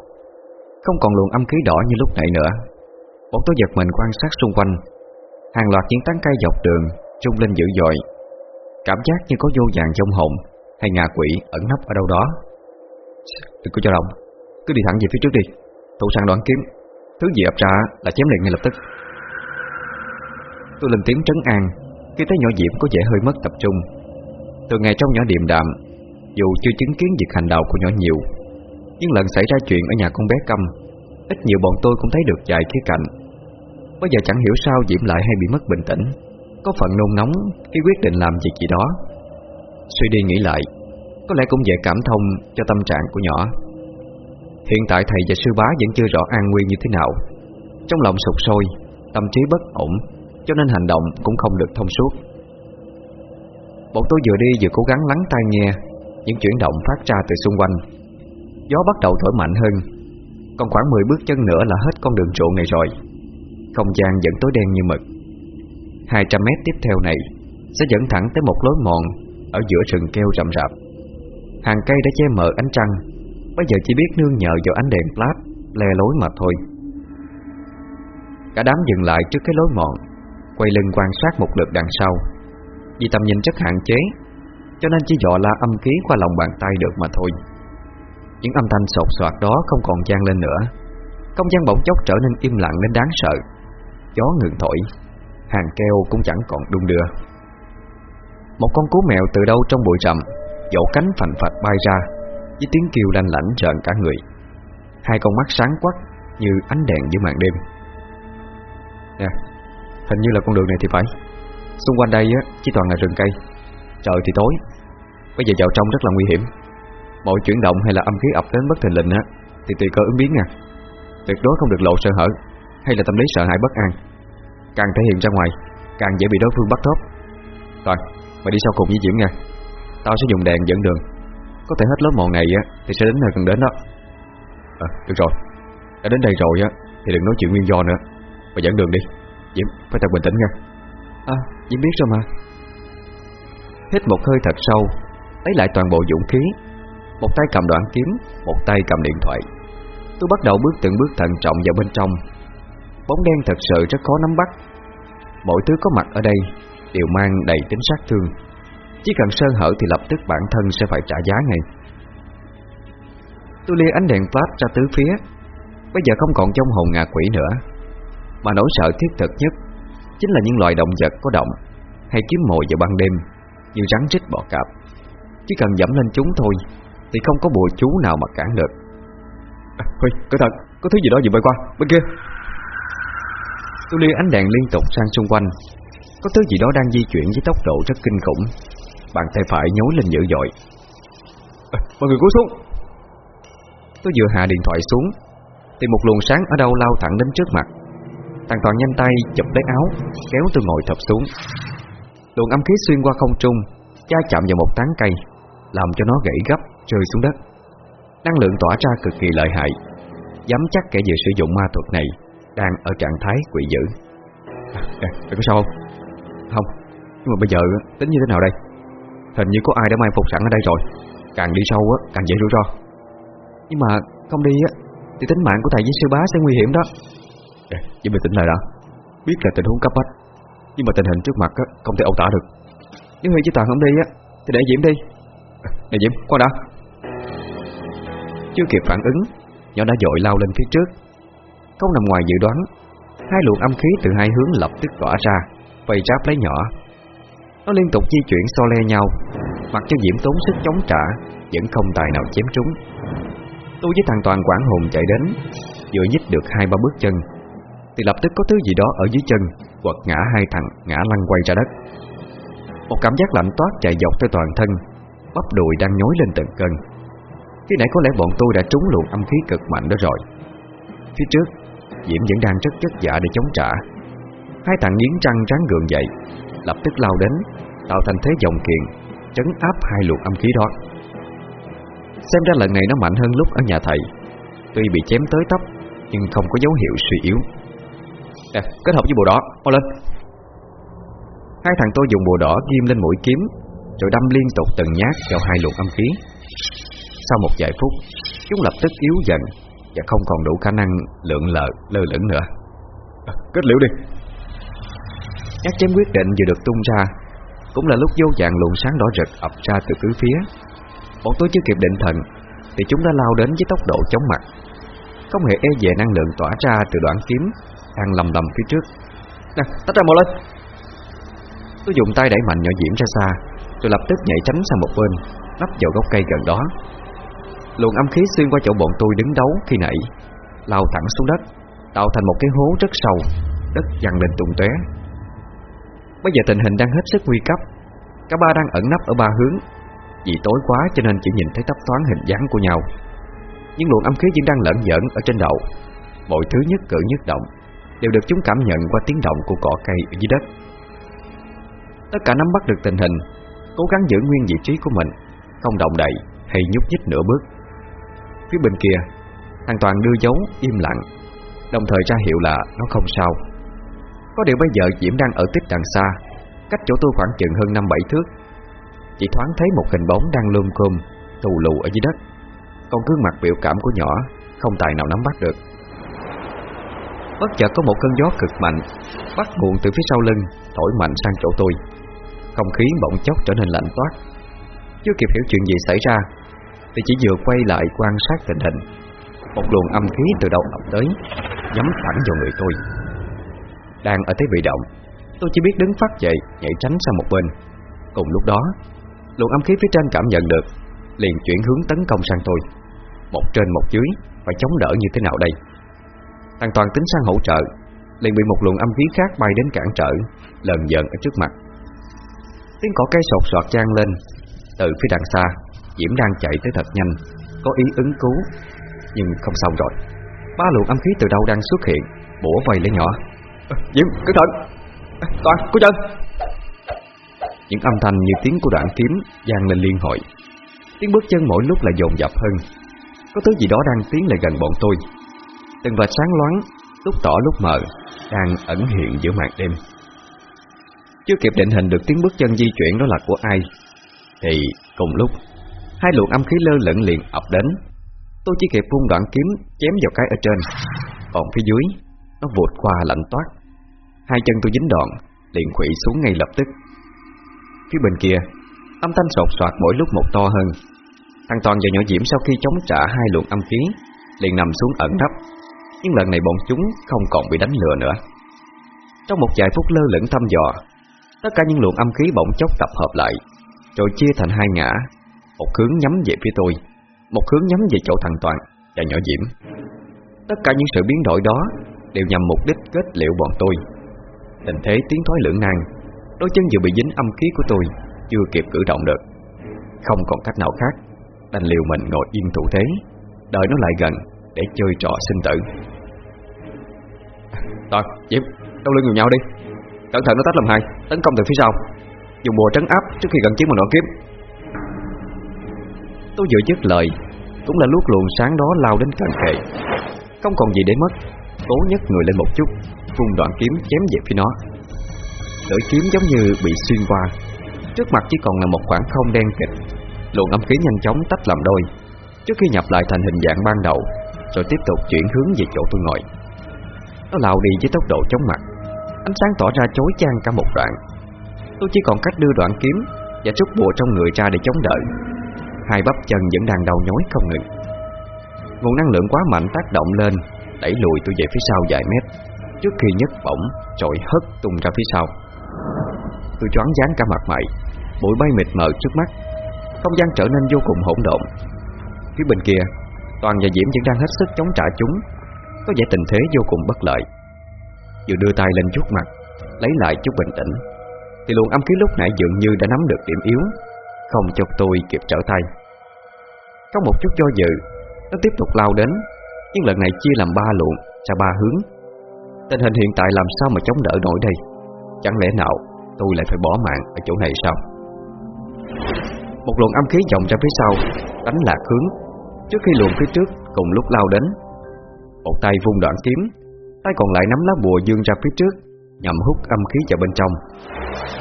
Không còn luồng âm khí đỏ như lúc nãy nữa. Bọn tôi giật mình quan sát xung quanh. Hàng loạt những tán cây dọc đường Trung lên dữ dội. Cảm giác như có vô vàng trong hồn Hay ngạ quỷ ẩn nấp ở đâu đó. Đừng có cho động. Cứ đi thẳng về phía trước đi. Thủ sang đoạn kiếm. Thứ gì ập ra là chém liền ngay lập tức. Tôi lên tiếng trấn an. Khi thấy nhỏ diễm có vẻ hơi mất tập trung từ ngày trong nhỏ điềm đạm, Dù chưa chứng kiến việc hành đạo của nhỏ nhiều, Nhưng lần xảy ra chuyện ở nhà con bé Câm, Ít nhiều bọn tôi cũng thấy được vài khía cạnh. Bây giờ chẳng hiểu sao Diễm lại hay bị mất bình tĩnh, Có phần nôn nóng khi quyết định làm việc gì đó. Suy đi nghĩ lại, Có lẽ cũng dễ cảm thông cho tâm trạng của nhỏ. Hiện tại thầy và sư bá vẫn chưa rõ an nguy như thế nào. Trong lòng sụt sôi, Tâm trí bất ổn, Cho nên hành động cũng không được thông suốt. Bọn tôi vừa đi vừa cố gắng lắng tai nghe Những chuyển động phát ra từ xung quanh. Gió bắt đầu thổi mạnh hơn. Còn khoảng 10 bước chân nữa là hết con đường ruộng này rồi. Không gian vẫn tối đen như mực. 200 mét tiếp theo này Sẽ dẫn thẳng tới một lối mòn Ở giữa rừng keo rậm rạp. Hàng cây đã che mờ ánh trăng. Bây giờ chỉ biết nương nhờ vào ánh đèn flash Le lối mà thôi. Cả đám dừng lại trước cái lối mòn, Quay lưng quan sát một lượt đằng sau vì tầm nhìn rất hạn chế, Cho nên chỉ dọ la âm khí qua lòng bàn tay được mà thôi. Những âm thanh sột soạt đó không còn gian lên nữa. Không gian bỗng chốc trở nên im lặng đến đáng sợ. Gió ngừng thổi, Hàng keo cũng chẳng còn đung đưa. Một con cú mèo từ đâu trong bụi rậm Dỗ cánh phành phạch bay ra, Với tiếng kêu lanh lảnh rợn cả người. Hai con mắt sáng quắc Như ánh đèn giữa màn đêm. Nè, Hình như là con đường này thì phải. Xung quanh đây á, chỉ toàn là rừng cây. Trời thì tối. Bây giờ vào trong rất là nguy hiểm. Mọi chuyển động hay là âm khí ập đến bất thình lình á Thì tùy cơ ứng biến nha. Tuyệt đối không được lộ sơ hở Hay là tâm lý sợ hãi bất an. Càng thể hiện ra ngoài Càng dễ bị đối phương bắt thóp. Rồi, mày đi sau cùng với Diễm nha. Tao sẽ dùng đèn dẫn đường. Có thể hết lớp mòn này á Thì sẽ đến nơi cần đến đó. À, được rồi. Đã đến đây rồi á Thì đừng nói chuyện nguyên do nữa. Mày dẫn đường đi. Diễm, phải thật bình tĩnh nha. À Diễm biết rồi mà? Hít một hơi thật sâu, Lấy lại toàn bộ dũng khí. Một tay cầm đoạn kiếm, Một tay cầm điện thoại. Tôi bắt đầu bước từng bước thận trọng vào bên trong. Bóng đen thật sự rất khó nắm bắt. Mỗi thứ có mặt ở đây Đều mang đầy tính sát thương. Chỉ cần sơ hở thì lập tức bản thân sẽ phải trả giá ngay. Tôi lia ánh đèn flash ra tứ phía. Bây giờ không còn trong hồn ngạ quỷ nữa, Mà nỗi sợ thiết thực nhất Chính là những loài động vật có động Hay kiếm mồi vào ban đêm Như rắn rít bọ cạp. Chỉ cần dẫm lên chúng thôi Thì không có bùa chú nào mà cản được. À, Huy, cẩn thận Có thứ gì đó vừa bay qua, bên kia. Tôi lia ánh đèn liên tục sang xung quanh. Có thứ gì đó đang di chuyển với tốc độ rất kinh khủng. Bàn tay phải nhối lên dữ dội. À, Mọi người cúi xuống. Tôi vừa hạ điện thoại xuống Thì một luồng sáng ở đâu lao thẳng đến trước mặt Thằng Toàn nhanh tay chụp lấy áo Kéo tôi ngồi thập xuống. Luồng âm khí xuyên qua không trung Cha chạm vào một tán cây Làm cho nó gãy gấp rơi xuống đất. Năng lượng tỏa ra cực kỳ lợi hại Dám chắc kẻ vừa sử dụng ma thuật này Đang ở trạng thái quỷ dữ. À, à, có sao không? Không Nhưng mà bây giờ tính như thế nào đây? Hình như có ai đã mai phục sẵn ở đây rồi. Càng đi sâu á, càng dễ rủi ro. Nhưng mà không đi á Thì tính mạng của thầy với sư bá sẽ nguy hiểm đó à, Chỉ bình tĩnh lại đã. Biết là tình huống cấp bách Nhưng mà tình hình trước mặt á, không thể ẩu tả được. Nếu Huy với Toàn không đi á Thì để Diễm đi. Này Diễm, qua đã. Chưa kịp phản ứng Nhỏ đã dội lao lên phía trước. Không nằm ngoài dự đoán Hai luồng âm khí từ hai hướng lập tức tỏa ra Vây ráp lấy nhỏ. Nó liên tục di chuyển so le nhau Mặc cho Diễm tốn sức chống trả Vẫn không tài nào chém trúng. Tôi với thằng Toàn quảng hồn chạy đến Vừa nhích được hai ba bước chân thì lập tức có thứ gì đó ở dưới chân Quật ngã hai thằng, ngã lăn quay ra đất. Một cảm giác lạnh toát chạy dọc tới toàn thân, Bắp đùi đang nhối lên từng cơn. Khi nãy có lẽ bọn tôi đã trúng luồng âm khí cực mạnh đó rồi. Phía trước, Diễm vẫn đang rất chất dạ để chống trả. Hai thằng nghiến răng ráng gượng dậy, Lập tức lao đến, Tạo thành thế dòng kiện Trấn áp hai luồng âm khí đó. Xem ra lần này nó mạnh hơn lúc ở nhà thầy. Tuy bị chém tới tóc, Nhưng không có dấu hiệu suy yếu. Nè, kết hợp với bùa đỏ, mau lên. Hai thằng tôi dùng bùa đỏ ghim lên mũi kiếm Rồi đâm liên tục từng nhát vào hai luồng âm khí. Sau một vài phút Chúng lập tức yếu dần Và không còn đủ khả năng lượng lờ lơ lửng nữa. À, Kết liễu đi. Nhát chém quyết định vừa được tung ra Cũng là lúc vô dạng luồng sáng đỏ rực ập ra từ tứ phía. Bọn tôi chưa kịp định thần Thì chúng đã lao đến với tốc độ chóng mặt. Không hề e dè năng lượng tỏa ra từ đoạn kiếm. Đang lầm lầm phía trước. Nè, tách ra một lên. Tôi dùng tay đẩy mạnh nhỏ diễm ra xa Rồi lập tức nhảy tránh sang một bên Nắp vào gốc cây gần đó. Luồng âm khí xuyên qua chỗ bọn tôi đứng đấu khi nãy Lao thẳng xuống đất Tạo thành một cái hố rất sâu Đất dằn lên tung tóe. Bây giờ tình hình đang hết sức nguy cấp. Cả ba đang ẩn nấp ở ba hướng. Vì tối quá cho nên chỉ nhìn thấy tấp toán hình dáng của nhau. Nhưng luồng âm khí vẫn đang lẫn dẫn ở trên đầu. Mọi thứ nhất cử nhất động. Đều được chúng cảm nhận qua tiếng động của cỏ cây ở dưới đất. Tất cả nắm bắt được tình hình, Cố gắng giữ nguyên vị trí của mình, Không động đậy hay nhúc nhích nửa bước. Phía bên kia Thằng Toàn đưa dấu im lặng, Đồng thời ra hiệu là nó không sao. Có điều bây giờ Diễm đang ở tích đằng xa, Cách chỗ tôi khoảng chừng hơn 5-7 thước. Chỉ thoáng thấy một hình bóng đang lươn côm Tù lù ở dưới đất. Còn gương mặt biểu cảm của nhỏ, Không tài nào nắm bắt được. Bất chợt có một cơn gió cực mạnh, Bắt nguồn từ phía sau lưng, Thổi mạnh sang chỗ tôi. Không khí bỗng chốc trở nên lạnh toát. Chưa kịp hiểu chuyện gì xảy ra, Thì chỉ vừa quay lại quan sát tình hình. Một luồng âm khí từ đầu ập tới, Nhắm thẳng vào người tôi. Đang ở thế bị động, Tôi chỉ biết đứng phát dậy, Nhảy tránh sang một bên. Cùng lúc đó, Luồng âm khí phía trên cảm nhận được, Liền chuyển hướng tấn công sang tôi. Một trên một dưới, Phải chống đỡ như thế nào đây? Thằng Toàn tính sang hỗ trợ Liền bị một luồng âm khí khác bay đến cản trở Lần dần ở trước mặt. Tiếng cỏ cây sột soạt trang lên Từ phía đằng xa Diễm đang chạy tới thật nhanh Có ý ứng cứu Nhưng không xong rồi. Ba luồng âm khí từ đâu đang xuất hiện Bủa vây lấy nhỏ. À, Diễm, cẩn thận! À, Toàn, cứu chân Những âm thanh như tiếng của đoạn kiếm vang lên liên hồi. Tiếng bước chân mỗi lúc lại dồn dập hơn. Có thứ gì đó đang tiến lại gần bọn tôi Từng vệt sáng loáng, Lúc tỏ lúc mờ, Đang ẩn hiện giữa màn đêm. Chưa kịp định hình được tiếng bước chân di chuyển đó là của ai, Thì cùng lúc, Hai luồng âm khí lơ lửng liền ập đến. Tôi chỉ kịp vung đoạn kiếm, Chém vào cái ở trên. Còn phía dưới, Nó vụt qua lạnh toát. Hai chân tôi dính đòn, Liền khủy xuống ngay lập tức. Phía bên kia, Âm thanh sột soạt mỗi lúc một to hơn. Thằng Toàn và nhỏ Diễm sau khi chống trả hai luồng âm khí, Liền nằm xuống ẩn nấp. Nhưng lần này bọn chúng không còn bị đánh lừa nữa. Trong một vài phút lơ lửng thăm dò, Tất cả những luồng âm khí bỗng chốc tập hợp lại, Rồi chia thành hai ngã. Một hướng nhắm về phía tôi, Một hướng nhắm về chỗ thằng Toàn Và nhỏ Diễm. Tất cả những sự biến đổi đó Đều nhằm mục đích kết liễu bọn tôi. Tình thế tiến thoái lưỡng nan, Đôi chân vừa bị dính âm khí của tôi Chưa kịp cử động được. Không còn cách nào khác, Đành liều mình ngồi yên thủ thế, Đợi nó lại gần để chơi trò sinh tử. Rồi Diễm, đâu lưng vào nhau đi. Cẩn thận nó tách làm hai Tấn công từ phía sau. Dùng bùa trấn áp trước khi gần chiến một đoạn kiếm. Tôi vừa dứt lời Cũng là lúc luồng sáng đó lao đến cận kề Không còn gì để mất Cố nhấc người lên một chút Vung đoạn kiếm chém về phía nó. Lưỡi kiếm giống như bị xuyên qua. Trước mặt chỉ còn là một khoảng không đen kịch. Luồng âm khí nhanh chóng tách làm đôi. Trước khi nhập lại thành hình dạng ban đầu Rồi tiếp tục chuyển hướng về chỗ tôi ngồi. Nó lao đi với tốc độ chóng mặt. Ánh sáng tỏ ra chối chang cả một đoạn. Tôi chỉ còn cách đưa đoạn kiếm Và rút bùa trong người ra để chống đợi. Hai bắp chân vẫn đang đau nhói không ngừng. Nguồn năng lượng quá mạnh tác động lên, Đẩy lùi tôi về phía sau vài mét. Trước khi nhấc bổng Rồi hất tung ra phía sau. Tôi choáng dáng cả mặt mày, Bụi bay mịt mờ trước mắt. Không gian trở nên vô cùng hỗn độn. Phía bên kia, Toàn và Diễm vẫn đang hết sức chống trả chúng. Có vẻ tình thế vô cùng bất lợi. Vừa đưa tay lên chút mặt, Lấy lại chút bình tĩnh, Thì luồng âm khí lúc nãy dường như đã nắm được điểm yếu, Không cho tôi kịp trở tay. Có một chút do dự, Nó tiếp tục lao đến, Nhưng lần này chia làm ba luồng Ra ba hướng. Tình hình hiện tại làm sao mà chống đỡ nổi đây? Chẳng lẽ nào tôi lại phải bỏ mạng Ở chỗ này sao? Một luồng âm khí dòng ra phía sau, Đánh lạc hướng. Trước khi luồng phía trước cùng lúc lao đến một tay vung đoạn kiếm Tay còn lại nắm lá bùa dương ra phía trước Nhằm hút âm khí vào bên trong.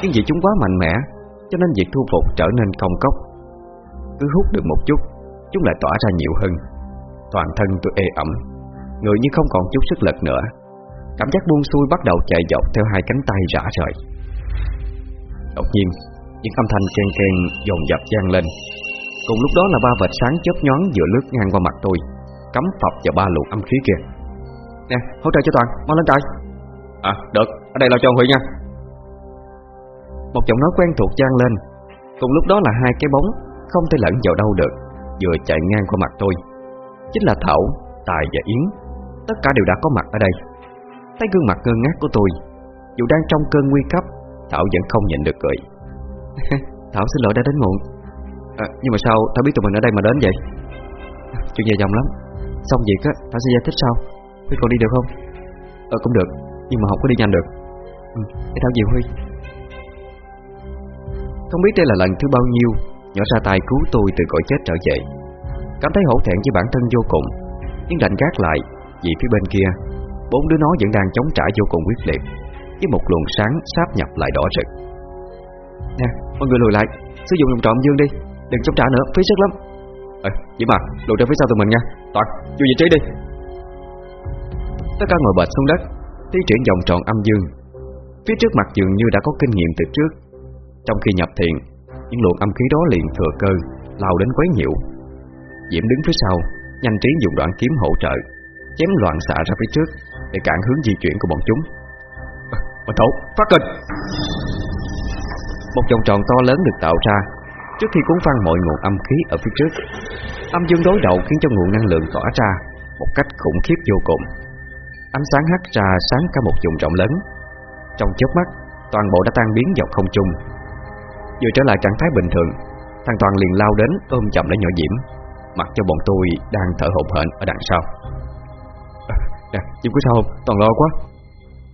Nhưng vì chúng quá mạnh mẽ Cho nên việc thu phục trở nên công cốc. Cứ hút được một chút Chúng lại tỏa ra nhiều hơn. Toàn thân tôi ê ẩm Người như không còn chút sức lực nữa. Cảm giác buông xuôi bắt đầu chạy dọc Theo hai cánh tay rã rời. Đột nhiên Những âm thanh khen khen, dồn dập gian lên. Cùng lúc đó là ba vệt sáng chớp nhón Vừa lướt ngang qua mặt tôi. Cắm phập vào ba luồng âm khí kia. Nè, hỗ trợ cho Toàn, mau lên tay À, được, ở đây lo cho Huy nha. Một giọng nói quen thuộc trang lên. Cùng lúc đó là hai cái bóng Không thể lẫn vào đâu được Vừa chạy ngang qua mặt tôi. Chính là Thảo, Tài và Yến. Tất cả đều đã có mặt ở đây. Thấy gương mặt ngơ ngác của tôi Dù đang trong cơn nguy cấp Thảo vẫn không nhịn được cười. Thảo xin lỗi đã đến muộn. À, Nhưng mà sao Thảo biết tụi mình ở đây mà đến vậy? Chuyện dài dòng lắm Xong việc á Thảo sẽ giải thích sau. Huy còn đi được không? Ờ cũng được Nhưng mà không có đi nhanh được. Ừ, Để Thảo dìu Huy. Không biết đây là lần thứ bao nhiêu Nhỏ ra tay cứu tôi từ cõi chết trở về. Cảm thấy hổ thẹn với bản thân vô cùng Nhưng đành gác lại Vì phía bên kia Bốn đứa nó vẫn đang chống trả vô cùng quyết liệt Với một luồng sáng sáp nhập lại đỏ rực. Nè, mọi người lùi lại Sử dụng đồng trộm dương đi Đừng chống trả nữa, phí sức lắm Ờ, Diễm à, lùi ra phía sau tụi mình nha. Toàn, vô vị trí đi. Tất cả ngồi bệt xuống đất Thi triển vòng tròn âm dương. Phía trước mặt dường như đã có kinh nghiệm từ trước. Trong khi nhập thiền Những luồng âm khí đó liền thừa cơ Lao đến quấy nhiễu. Diễm đứng phía sau Nhanh trí dùng đoạn kiếm hỗ trợ Chém loạn xạ ra phía trước Để cản hướng di chuyển của bọn chúng. Ờ, ờ, mình thổ, phát kịch. Một vòng tròn to lớn được tạo ra Trước khi cuốn phăng mọi nguồn âm khí ở phía trước Âm dương đối đầu khiến cho nguồn năng lượng tỏa ra Một cách khủng khiếp vô cùng. Ánh sáng hắt ra sáng cả một vùng rộng lớn. Trong chớp mắt Toàn bộ đã tan biến vào không trung. Vừa trở lại trạng thái bình thường Thằng Toàn liền lao đến ôm chậm lấy nhỏ Diễm Mặc cho bọn tôi đang thở hổn hển ở đằng sau. À, Nè, Diễm có sao không? Toàn lo quá.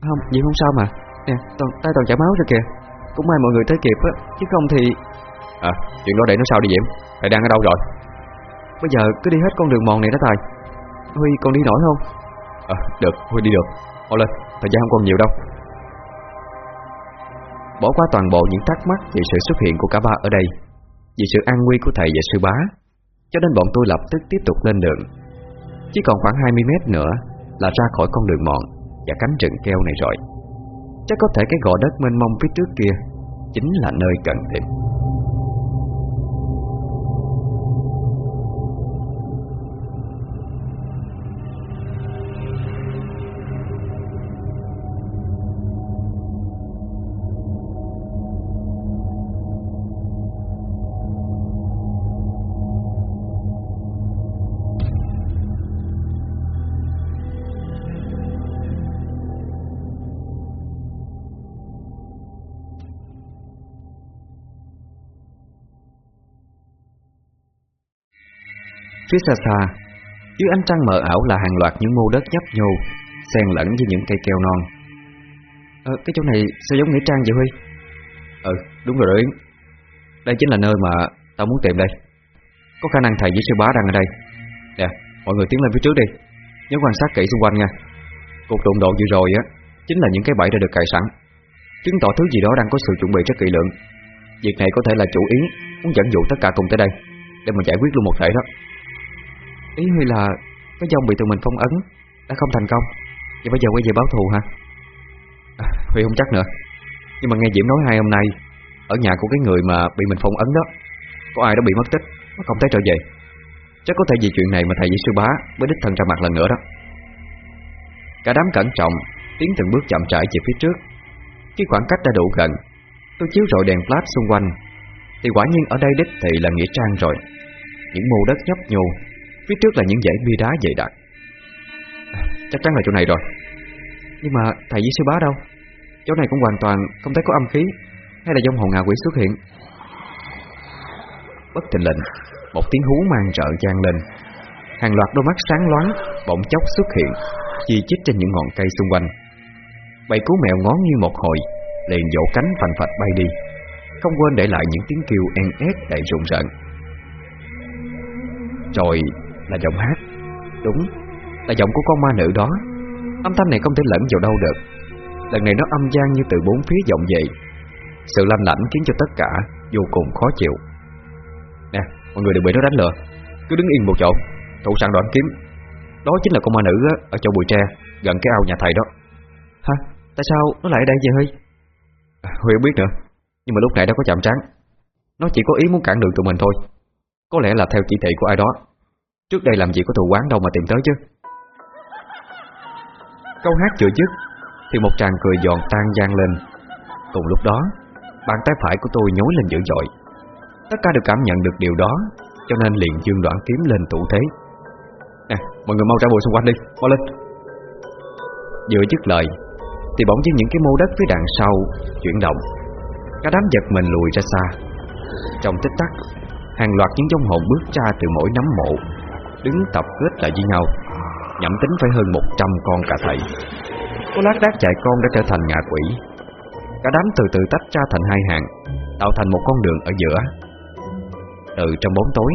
Không, Diễm không sao mà. Nè, toàn, tay Toàn chảy máu rồi kìa. Cũng may mọi người tới kịp á Chứ không thì À, chuyện đó để nó sao đi Diễm. Thầy đang ở đâu rồi? Bây giờ cứ đi hết con đường mòn này đó Tài. Huy còn đi nổi không? À, được, Huy đi được. Mau lên, thời gian không còn nhiều đâu. Bỏ qua toàn bộ những thắc mắc về sự xuất hiện của cả ba ở đây Vì sự an nguy của thầy và sư bá Cho nên bọn tôi lập tức tiếp tục lên đường. Chỉ còn khoảng 20 mét nữa Là ra khỏi con đường mòn Và cánh rừng keo này rồi. Chắc có thể cái gò đất mênh mông phía trước kia Chính là nơi cần tìm Phía xa xa Dưới ánh trăng mờ ảo là hàng loạt những mô đất nhấp nhô Xen lẫn với những cây keo non. Ờ, Cái chỗ này sao giống nghĩa trang vậy Huy? Ừ đúng rồi đó Yến Đây chính là nơi mà tao muốn tìm đây. Có khả năng thầy với sư bá đang ở đây. Nè mọi người tiến lên phía trước đi. Nhớ quan sát kỹ xung quanh nha. Cuộc đụng độ vừa rồi á Chính là những cái bẫy đã được cài sẵn. Chứng tỏ thứ gì đó đang có sự chuẩn bị rất kỹ lưỡng. Việc này có thể là chủ ý Muốn dẫn dụ tất cả cùng tới đây Để mà giải quyết luôn một thể đó Ý Huy là Cái dòng bị tụi mình phong ấn Đã không thành công? Vậy bây giờ quay về báo thù hả? À, Huy không chắc nữa. Nhưng mà nghe Diễm nói hai hôm nay Ở nhà của cái người mà bị mình phong ấn đó Có ai đó bị mất tích? Mà không thấy trở về. Chắc có thể vì chuyện này mà thầy với sư bá Mới đích thân ra mặt lần nữa đó. Cả đám cẩn trọng Tiến từng bước chậm rãi về phía trước. Khi khoảng cách đã đủ gần. Tôi chiếu rọi đèn flash xung quanh. Thì quả nhiên ở đây đích thị là Nghĩa Trang rồi. Những mô đất nhấp nhô. Phía trước là những dãy bia đá dày đặc. Chắc chắn là chỗ này rồi. Nhưng mà thầy với sư bá đâu? Chỗ này cũng hoàn toàn không thấy có âm khí, Hay là dông hồn ngạ quỷ xuất hiện. Bất thình lệnh Một tiếng hú mang trợ gian lên. Hàng loạt đôi mắt sáng loáng Bỗng chốc xuất hiện, Chi chít trên những ngọn cây xung quanh. Bầy cú mèo ngó như một hồi, Liền vỗ cánh phành phạch bay đi. Không quên để lại những tiếng kêu en ép đầy rụng rợn Rồi là giọng hát. Đúng Là giọng của con ma nữ đó. Âm thanh này không thể lẫn vào đâu được. Lần này nó âm gian như từ bốn phía vọng dậy. Sự lanh lãnh khiến cho tất cả Vô cùng khó chịu. Nè mọi người đừng bị nó đánh lừa. Cứ đứng yên một chỗ. Thủ sẵn đoạn kiếm. Đó chính là con ma nữ ở chỗ bụi tre Gần cái ao nhà thầy đó. Hả? Tại sao nó lại ở đây vậy Huy? À, Huy không biết nữa. Nhưng mà lúc nãy đã có chạm trán. Nó chỉ có ý muốn cản đường tụi mình thôi. Có lẽ là theo chỉ thị của ai đó. Trước đây làm gì có thù quán đâu mà tìm tới chứ. Câu hát chưa dứt Thì một tràng cười giòn tan gian lên. Cùng lúc đó Bàn tay phải của tôi nhối lên dữ dội. Tất cả đều cảm nhận được điều đó Cho nên liền dương đoạn kiếm lên thủ thế. Nè, mọi người mau ra bùa xung quanh đi Mau lên. Vừa dứt lời Thì bỗng nhiên những cái mô đất phía đằng sau Chuyển động. Cả đám giật mình lùi ra xa. Trong tích tắc Hàng loạt những dông hồn bước ra từ mỗi nấm mộ. Đứng tập kết lại với nhau. Nhậm tính phải hơn 100 con cả thầy. Có lát đác chạy con đã trở thành ngạ quỷ. Cả đám từ từ tách ra thành hai hàng Tạo thành một con đường ở giữa. Từ trong bóng tối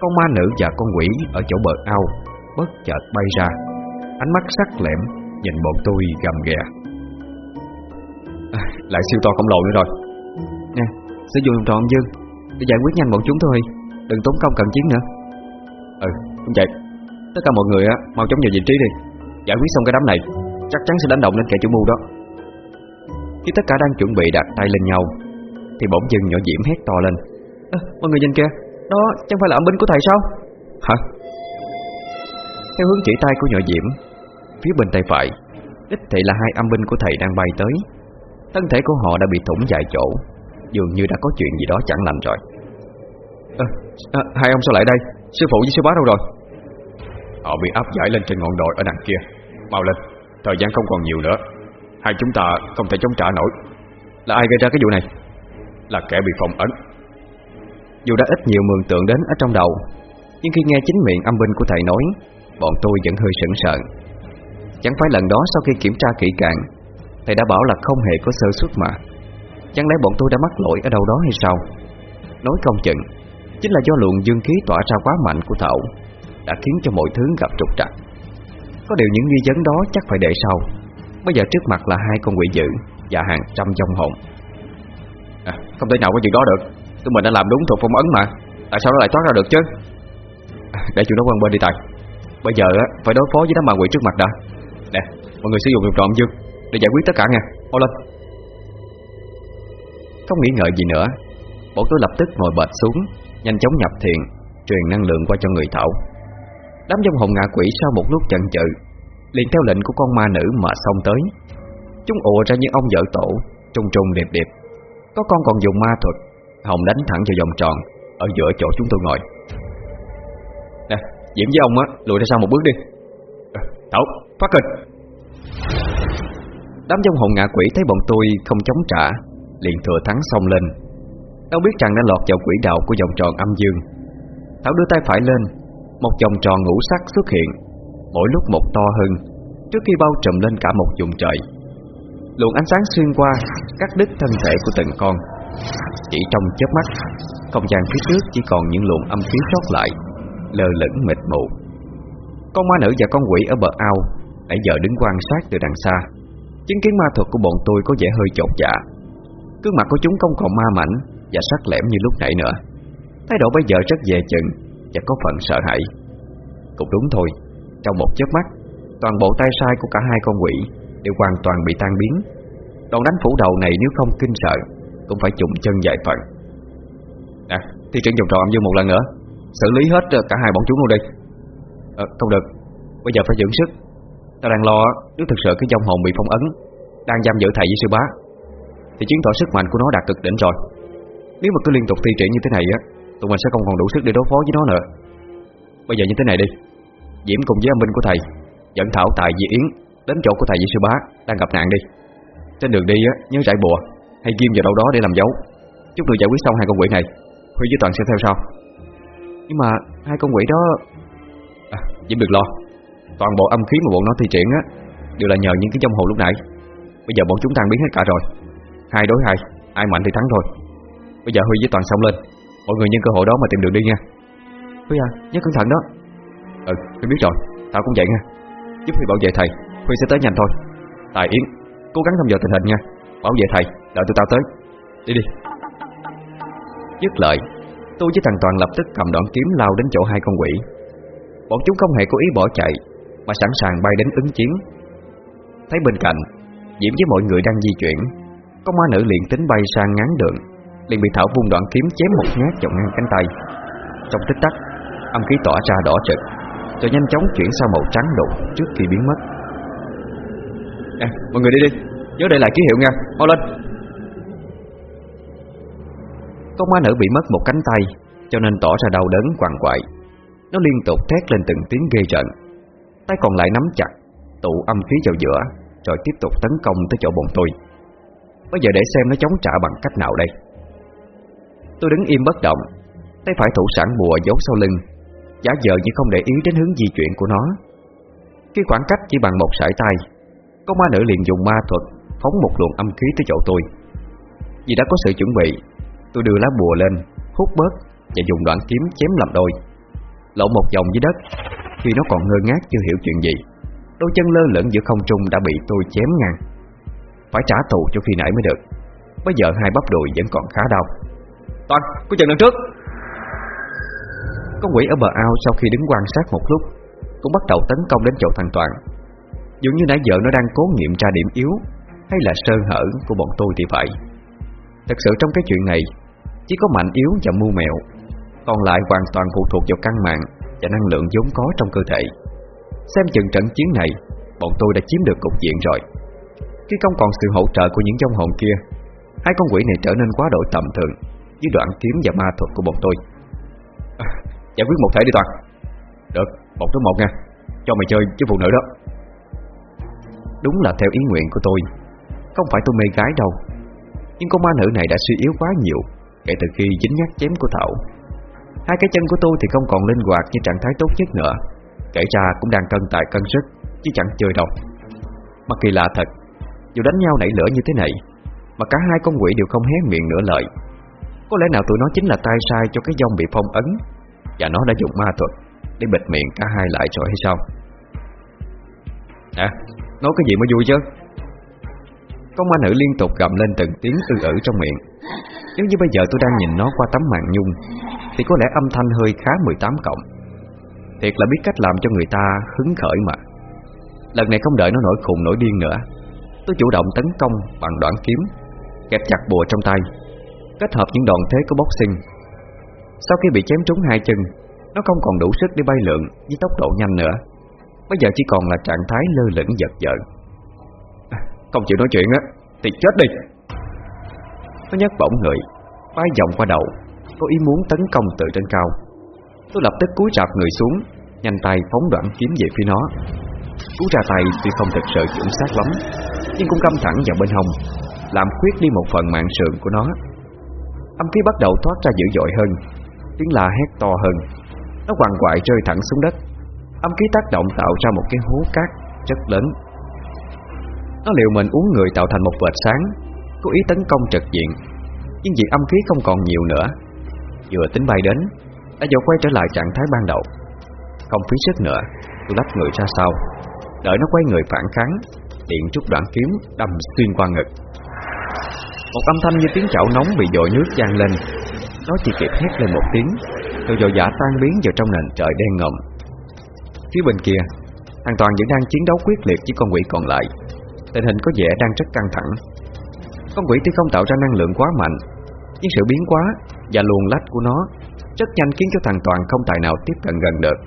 Con ma nữ và con quỷ ở chỗ bờ ao Bất chợt bay ra. Ánh mắt sắc lẻm Nhìn bọn tôi gầm ghè. À, Lại siêu to khổng lồ nữa rồi. Nè, sử dụng tròn dương Để giải quyết nhanh bọn chúng thôi. Đừng tốn công cần chiến nữa. Cũng vậy. Tất cả mọi người á, mau chóng vào vị trí đi. Giải quyết xong cái đám này Chắc chắn sẽ đánh động lên kẻ chủ mưu đó. Khi tất cả đang chuẩn bị đặt tay lên nhau Thì bỗng dưng nhỏ diễm hét to lên. À, Mọi người nhìn kìa Đó chẳng phải là âm binh của thầy sao? Hả? Theo hướng chỉ tay của nhỏ diễm Phía bên tay phải Đích thị là hai âm binh của thầy đang bay tới. Thân thể của họ đã bị thủng vài chỗ Dường như đã có chuyện gì đó chẳng lành rồi. À, à, Hai ông sao lại đây? Sư phụ với sư bá đâu rồi? Họ bị áp giải lên trên ngọn đồi ở đằng kia. Mau lên, Thời gian không còn nhiều nữa. Hai chúng ta không thể chống trả nổi. Là ai gây ra cái vụ này? Là kẻ bị phong ấn. Dù đã ít nhiều mường tượng đến ở trong đầu, Nhưng khi nghe chính miệng âm binh của thầy nói, Bọn tôi vẫn hơi sững sợ Chẳng phải lần đó sau khi kiểm tra kỹ càng, Thầy đã bảo là không hề có sơ suất mà. Chẳng lẽ bọn tôi đã mắc lỗi ở đâu đó hay sao? Nói không chừng, Chính là do luồng dương khí tỏa ra quá mạnh của Thảo. Đã khiến cho mọi thứ gặp trục trặc. Có điều những nghi vấn đó chắc phải để sau. Bây giờ trước mặt là hai con quỷ dữ Và hàng trăm dòng hồn. À, Không thể nào có chuyện đó được. Tụi mình đã làm đúng thuộc phong ấn mà. Tại sao nó lại thoát ra được chứ? À, Để chuyện đó quan bên đi tài. Bây giờ á, phải đối phó với đám ma quỷ trước mặt đã. Nè, mọi người sử dụng trộm dương Để giải quyết tất cả nha, ô lên. Không nghĩ ngợi gì nữa. Bọn tôi lập tức ngồi bệt xuống Nhanh chóng nhập thiền Truyền năng lượng qua cho người Thảo. Đám dông hồn ngạ quỷ sau một lúc chần chừ liền theo lệnh của con ma nữ mà xông tới. Chúng ùa ra như ông vợ tổ Trung trung điệp điệp. Có con còn dùng ma thuật Hồng đánh thẳng vào vòng tròn Ở giữa chỗ chúng tôi ngồi. Nè, Diễm với ông á Lùi ra sau một bước đi. Ờ, à, Thảo, phát hình Đám dông hồn ngạ quỷ thấy bọn tôi không chống trả Liền thừa thắng xông lên. Đâu biết rằng đã lọt vào quỷ đạo của vòng tròn âm dương. Thảo đưa tay phải lên một vòng tròn ngũ sắc xuất hiện, Mỗi lúc một to hơn, Trước khi bao trùm lên cả một vùng trời. Luồng ánh sáng xuyên qua, Cắt đứt thân thể của từng con. Chỉ trong chớp mắt, Không gian phía trước chỉ còn những luồng âm khí sót lại, Lờ lửng mịt mù. Con ma nữ và con quỷ ở bờ ao, Nãy giờ đứng quan sát từ đằng xa. Chứng kiến ma thuật của bọn tôi có vẻ hơi chột dạ. Cương mặt của chúng không còn ma mảnh Và sắc lẻm như lúc nãy nữa. Thái độ bây giờ rất dè chừng. Và có phần sợ hãi. Cũng đúng thôi Trong một chớp mắt Toàn bộ tay sai của cả hai con quỷ Đều hoàn toàn bị tan biến. Đòn đánh phủ đầu này nếu không kinh sợ Cũng phải trụng chân giải phận Nè, à, thi triển vòng tròn âm dương một lần nữa Xử lý hết ờ, cả hai bọn chúng luôn đi. À, Không được Bây giờ phải dưỡng sức. Ta đang lo nếu thực sự cái dòng hồn bị phong ấn Đang giam giữ thầy với sư bá Thì chứng tỏ sức mạnh của nó đạt cực đỉnh rồi. Nếu mà cứ liên tục thi triển như thế này á Tụi mình sẽ không còn đủ sức để đối phó với nó nữa. Bây giờ như thế này đi. Diễm cùng với âm binh của thầy Dẫn Thảo Tài Di Yến Đến chỗ của thầy Di sư bá Đang gặp nạn đi. Trên đường đi nhớ rải bùa Hay ghim vào đâu đó để làm dấu. Chúng tôi giải quyết xong hai con quỷ này. Huy với Toàn sẽ theo sau. Nhưng mà hai con quỷ đó à, Diễm đừng lo. Toàn bộ âm khí mà bọn nó thi triển á Đều là nhờ những cái trong hồ lúc nãy. Bây giờ bọn chúng tan biến hết cả rồi. Hai đối hai, ai mạnh thì thắng thôi. Bây giờ Huy với Toàn xong lên. Mọi người nhân cơ hội đó mà tìm đường đi nha. Huy à, nhớ cẩn thận đó. Ừ, Huy biết rồi, tao cũng vậy nha. Giúp Huy bảo vệ thầy, Huy sẽ tới nhanh thôi. Tài Yến, cố gắng thăm dò tình hình nha. Bảo vệ thầy, đợi tụi tao tới. Đi đi. Dứt lời Tôi với thằng Toàn lập tức cầm đoạn kiếm lao đến chỗ hai con quỷ. Bọn chúng không hề có ý bỏ chạy Mà sẵn sàng bay đến ứng chiến. Thấy bên cạnh Diễm với mọi người đang di chuyển Con ma nữ liền tính bay sang ngán đường liền bị Thảo vung đoạn kiếm chém một nhát vào ngang cánh tay. Trong tích tắc Âm khí tỏa ra đỏ trực Rồi nhanh chóng chuyển sang màu trắng đục trước khi biến mất. Nè, mọi người đi đi Nhớ để lại ký hiệu nha, mau lên. Con ma nữ bị mất một cánh tay Cho nên tỏ ra đau đớn quằn quại. Nó liên tục thét lên từng tiếng gây rợn. Tay còn lại nắm chặt Tụ âm khí vào giữa Rồi tiếp tục tấn công tới chỗ bọn tôi. Bây giờ để xem nó chống trả bằng cách nào đây. Tôi đứng im bất động, Tay phải thủ sẵn bùa giấu sau lưng, Giả vờ như không để ý đến hướng di chuyển của nó. Khi khoảng cách chỉ bằng một sải tay Con ma nữ liền dùng ma thuật Phóng một luồng âm khí tới chỗ tôi. Vì đã có sự chuẩn bị, Tôi đưa lá bùa lên, Hút bớt Và dùng đoạn kiếm chém làm đôi. Lộ một vòng dưới đất, Khi nó còn ngơ ngác chưa hiểu chuyện gì, Đôi chân lơ lửng giữa không trung đã bị tôi chém ngang. Phải trả thù cho khi nãy mới được, Bây giờ hai bắp đùi vẫn còn khá đau. Toàn, cô chừng lần trước. Con quỷ ở bờ ao sau khi đứng quan sát một lúc Cũng bắt đầu tấn công đến chỗ thằng Toàn Dường như nãy giờ nó đang cố nghiệm ra điểm yếu Hay là sơ hở của bọn tôi thì phải. Thật sự trong cái chuyện này Chỉ có mạnh yếu và mưu mẹo Còn lại hoàn toàn phụ thuộc vào căn mạng Và năng lượng vốn có trong cơ thể. Xem chừng trận chiến này Bọn tôi đã chiếm được cục diện rồi. Khi không còn sự hỗ trợ của những trong hồn kia Hai con quỷ này trở nên quá độ tầm thường. Với đoạn kiếm và ma thuật của bọn tôi. À, Giải quyết một thể đi Toàn Được, một đối một nha. Cho mày chơi chứ phụ nữ đó. Đúng là theo ý nguyện của tôi. Không phải tôi mê gái đâu. Nhưng con ma nữ này đã suy yếu quá nhiều Kể từ khi dính nhát chém của Thảo. Hai cái chân của tôi thì không còn linh hoạt Như trạng thái tốt nhất nữa. Kể ra cũng đang cân tài cân sức Chứ chẳng chơi đâu. Mà kỳ lạ thật Dù đánh nhau nảy lửa như thế này Mà cả hai con quỷ đều không hé miệng nửa lời. Có lẽ nào tụi nó chính là tay sai cho cái dông bị phong ấn, Và nó đã dùng ma thuật Để bịt miệng cả hai lại rồi hay sao? Hả? Nói cái gì mới vui chứ? Con ma nữ liên tục gầm lên từng tiếng ư ử trong miệng. Nếu như bây giờ tôi đang nhìn nó qua tấm màn nhung, Thì có lẽ âm thanh hơi khá 18 cộng. Thiệt là biết cách làm cho người ta hứng khởi mà. Lần này không đợi nó nổi khùng nổi điên nữa, Tôi chủ động tấn công bằng đoạn kiếm, Kẹp chặt bùa trong tay. Kết hợp những đòn thế của boxing. Sau khi bị chém trúng hai chân, Nó không còn đủ sức để bay lượn Với tốc độ nhanh nữa. Bây giờ chỉ còn là trạng thái lơ lửng giật giận Không chịu nói chuyện á, Thì chết đi. Nó nhấc bổng người Bay vòng qua đầu, Có ý muốn tấn công từ trên cao. Tôi lập tức cúi rạp người xuống, Nhanh tay phóng đoạn kiếm về phía nó. Cú ra tay tuy không thực sự chuẩn xác lắm, Nhưng cũng căm thẳng vào bên hông, Làm khuyết đi một phần mạng sườn của nó. Âm khí bắt đầu thoát ra dữ dội hơn, Tiếng la hét to hơn. Nó hoàng quại rơi thẳng xuống đất. Âm khí tác động tạo ra một cái hố cát rất lớn. Nó liệu mình uống người tạo thành một vệt sáng, Cố ý tấn công trực diện. Nhưng vì âm khí không còn nhiều nữa, Vừa tính bay đến, Đã dội quay trở lại trạng thái ban đầu. Không phí sức nữa, Tôi lách người ra sau. Đợi nó quay người phản kháng Điện trúc đoạn kiếm đâm xuyên qua ngực. Một âm thanh như tiếng chảo nóng bị dội nước chan lên. Nó chỉ kịp hét lên một tiếng. Rồi dội giả tan biến vào trong nền trời đen ngầm Phía bên kia Thằng Toàn vẫn đang chiến đấu quyết liệt với con quỷ còn lại. Tình hình có vẻ đang rất căng thẳng. Con quỷ tuy không tạo ra năng lượng quá mạnh, Nhưng sự biến quá Và luồng lách của nó Rất nhanh khiến cho thằng Toàn không tài nào tiếp cận gần được.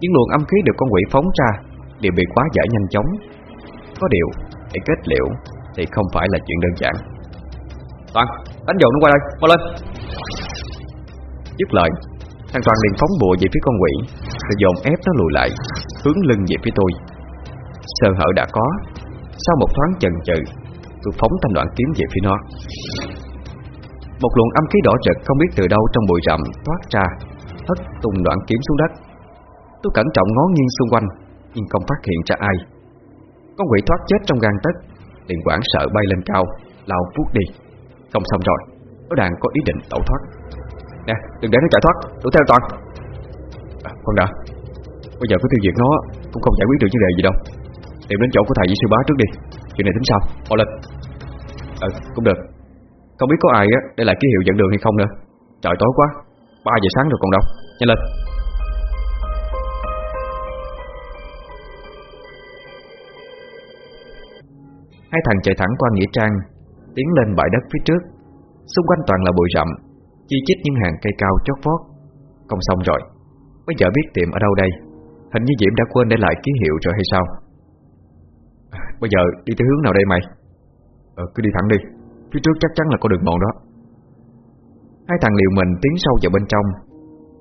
Những luồng âm khí được con quỷ phóng ra Đều bị quá giải nhanh chóng. Có điều, Để kết liễu Thì không phải là chuyện đơn giản. Toàn, đánh dồn nó qua đây. Mau lên. Dứt lời, Thằng Toàn liền phóng bùa về phía con quỷ, Rồi dồn ép nó lùi lại, Hướng lưng về phía tôi. Sơ hở đã có, Sau một thoáng chần chừ, Tôi phóng thanh đoạn kiếm về phía nó. Một luồng âm khí đỏ rực không biết từ đâu trong bụi rậm thoát ra, Hất tung đoạn kiếm xuống đất. Tôi cẩn trọng ngó nghiêng xung quanh, Nhưng không phát hiện ra ai. Con quỷ thoát chết trong gan tất liền quảng sợ bay lên cao, Lao phút đi. Không xong rồi. Nó đang có ý định tẩu thoát. Nè đừng để nó chạy thoát. Đuổi theo toàn. À, Khoan đã. Bây giờ có tiêu diệt nó Cũng không giải quyết được vấn đề gì đâu. Tìm đến chỗ của thầy với sư bá trước đi. Chuyện này tính sau, Mau lên. Ừ cũng được. Không biết có ai á để lại ký hiệu dẫn đường hay không nữa. Trời tối quá. 3 giờ sáng rồi còn đâu. Nhanh lên. Hai thằng chạy thẳng qua Nghĩa Trang. Tiến lên bãi đất phía trước. Xung quanh toàn là bụi rậm Chi chít những hàng cây cao chót vót. Không xong rồi, Bây giờ biết tiệm ở đâu đây? Hình như Diễm đã quên để lại ký hiệu rồi hay sao? Bây giờ đi tới hướng nào đây mày? Ờ cứ đi thẳng đi, Phía trước chắc chắn là có đường mòn đó. Hai thằng liều mình tiến sâu vào bên trong,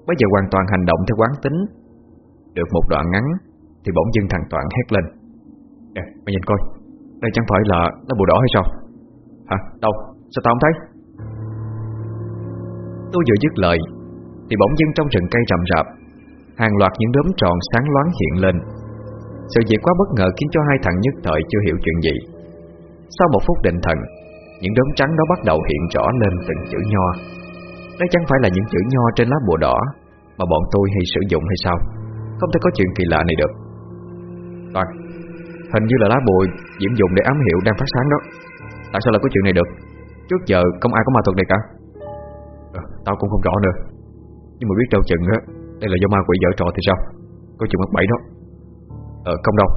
Bây giờ hoàn toàn hành động theo quán tính. Được một đoạn ngắn, Thì bỗng dưng thằng Toàn hét lên. Nè, mày nhìn coi, Đây chẳng phải là nó bùa đỏ hay sao? À đâu? Sao tao không thấy? Tôi vừa dứt lời, Thì bỗng dưng trong rừng cây rậm rạp, Hàng loạt những đốm tròn sáng loáng hiện lên. Sự việc quá bất ngờ khiến cho hai thằng nhất thời chưa hiểu chuyện gì. Sau một phút định thần, Những đốm trắng đó bắt đầu hiện rõ lên từng chữ nho. Đây chẳng phải là những chữ nho trên lá bùa đỏ Mà bọn tôi hay sử dụng hay sao? Không thể có chuyện kỳ lạ này được. Toàn, Hình như là lá bùa Diễm dùng để ám hiệu đang phát sáng đó. Tại sao lại có chuyện này được? Trước giờ không ai có ma thuật này cả. À, Tao cũng không rõ nữa. Nhưng mà biết đâu chừng á Đây là do ma quỷ dở trò thì sao? Có chuyện mắc bẫy đó. Ờ không đâu.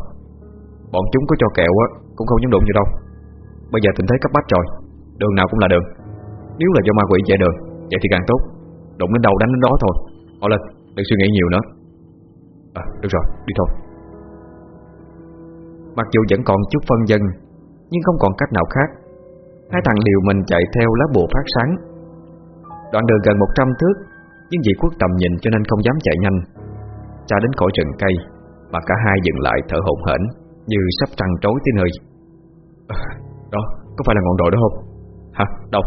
Bọn chúng có cho kẹo á Cũng không dám đụng vô đâu. Bây giờ tình thế cấp bách rồi. Đường nào cũng là đường. Nếu là do ma quỷ chạy đường Vậy thì càng tốt. Đụng đến đâu đánh đến đó thôi. Họ lên Đừng suy nghĩ nhiều nữa. À được rồi đi thôi. Mặc dù vẫn còn chút phân dân Nhưng không còn cách nào khác Hai thằng liều mình chạy theo lá bùa phát sáng Đoạn đường gần 100 thước Nhưng vì khuất tầm nhìn cho nên không dám chạy nhanh Ra đến khỏi rừng cây Mà cả hai dừng lại thở hổn hển Như sắp trăng trối tới nơi à, Đó, có phải là ngọn đồi đó không? Hả? Đâu?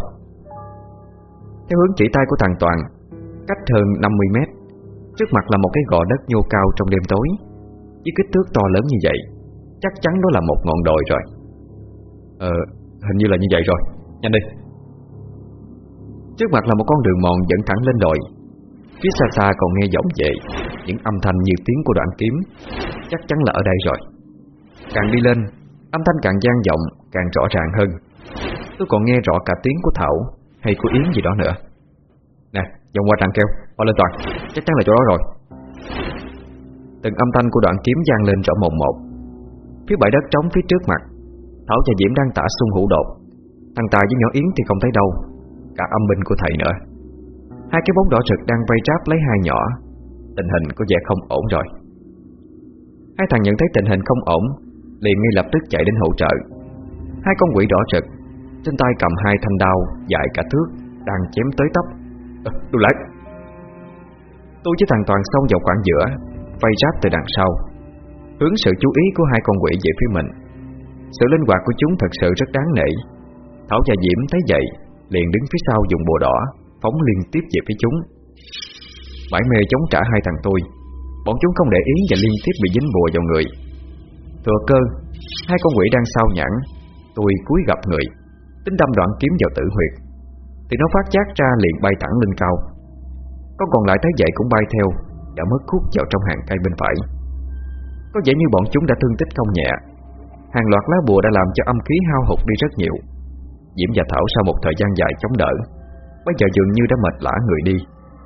Theo hướng chỉ tay của thằng Toàn Cách hơn 50 mét Trước mặt là một cái gò đất nhô cao trong đêm tối Với kích thước to lớn như vậy Chắc chắn đó là một ngọn đồi rồi Ờ, hình như là như vậy rồi. Nhanh đi. Trước mặt là một con đường mòn dẫn thẳng lên đồi. Phía xa xa còn nghe giọng về Những âm thanh như tiếng của đoạn kiếm. Chắc chắn là ở đây rồi. Càng đi lên Âm thanh càng gian vọng Càng rõ ràng hơn. Tôi còn nghe rõ cả tiếng của Thảo Hay của Yến gì đó nữa. Nè, dòng qua tràng keo Qua lên toàn. Chắc chắn là chỗ đó rồi. Từng âm thanh của đoạn kiếm gian lên rõ mồm một. Phía bãi đất trống phía trước mặt Thảo và Diễm đang tả xung hữu đột. Thằng Tài với nhỏ Yến thì không thấy đâu Cả âm binh của thầy nữa. Hai cái bóng đỏ rực đang vây ráp lấy hai nhỏ. Tình hình có vẻ không ổn rồi. Hai thằng nhận thấy tình hình không ổn Liền ngay lập tức chạy đến hỗ trợ. Hai con quỷ đỏ rực Trên tay cầm hai thanh đao dài cả thước Đang chém tới tấp. Ờ, à, Đừng lại. Tôi với thằng Toàn xông vào khoảng giữa Vây ráp từ đằng sau. Hướng sự chú ý của hai con quỷ về phía mình. Sự linh hoạt của chúng thật sự rất đáng nể. Thảo và Diễm thấy vậy, Liền đứng phía sau dùng bùa đỏ, Phóng liên tiếp về phía chúng. Mãi mê chống trả hai thằng tôi, Bọn chúng không để ý và liên tiếp bị dính bùa vào người. Thừa cơ, Hai con quỷ đang sao nhãn Tôi cúi gặp người, Tính đâm đoạn kiếm vào tử huyệt. Thì nó phát chát ra liền bay thẳng lên cao. Con còn lại thấy vậy cũng bay theo, Đã mất khúc vào trong hàng cây bên phải. Có vẻ như bọn chúng đã thương tích không nhẹ. Hàng loạt lá bùa đã làm cho âm khí hao hụt đi rất nhiều Diễm và Thảo sau một thời gian dài chống đỡ Bây giờ dường như đã mệt lã người đi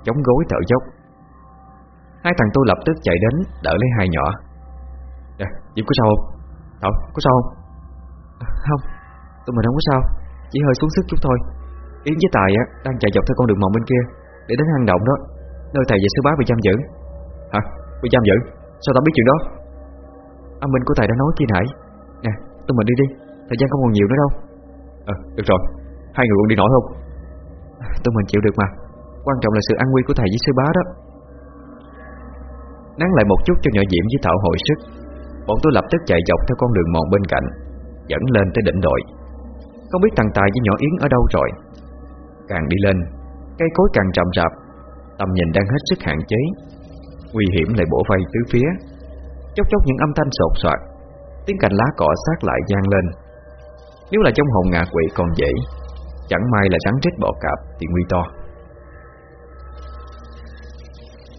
Chống gối thở dốc Hai thằng tôi lập tức chạy đến Đỡ lấy hai nhỏ Nè, Diễm có sao không? Thảo, có sao không? À, không, tụi mình không có sao Chỉ hơi xuống sức chút thôi Yến với Tài á, đang chạy dọc theo con đường mòn bên kia Để đến hang động đó Nơi thầy và sư bá bị giam giữ Hả? Bị giam giữ? Sao tao biết chuyện đó? Âm minh của thầy đã nói khi nãy tụi mình đi đi Thời gian không còn nhiều nữa đâu. Ờ, được rồi. Hai người còn đi nổi không? Tụi mình chịu được mà. Quan trọng là sự an nguy của thầy với sư bá đó. Nắng lại một chút cho nhỏ Diễm với Thảo hồi sức. Bọn tôi lập tức chạy dọc theo con đường mòn bên cạnh Dẫn lên tới đỉnh đồi. Không biết thằng Tài với nhỏ Yến ở đâu rồi. Càng đi lên Cây cối càng rậm rạp Tầm nhìn đang hết sức hạn chế. Nguy hiểm lại bổ vây tứ phía. Chốc chốc những âm thanh sột soạt Tiếng cành lá cỏ sát lại gian lên. Nếu là trong hồn ngạ quỷ còn dễ, Chẳng may là rắn rết bọ cạp Thì nguy to.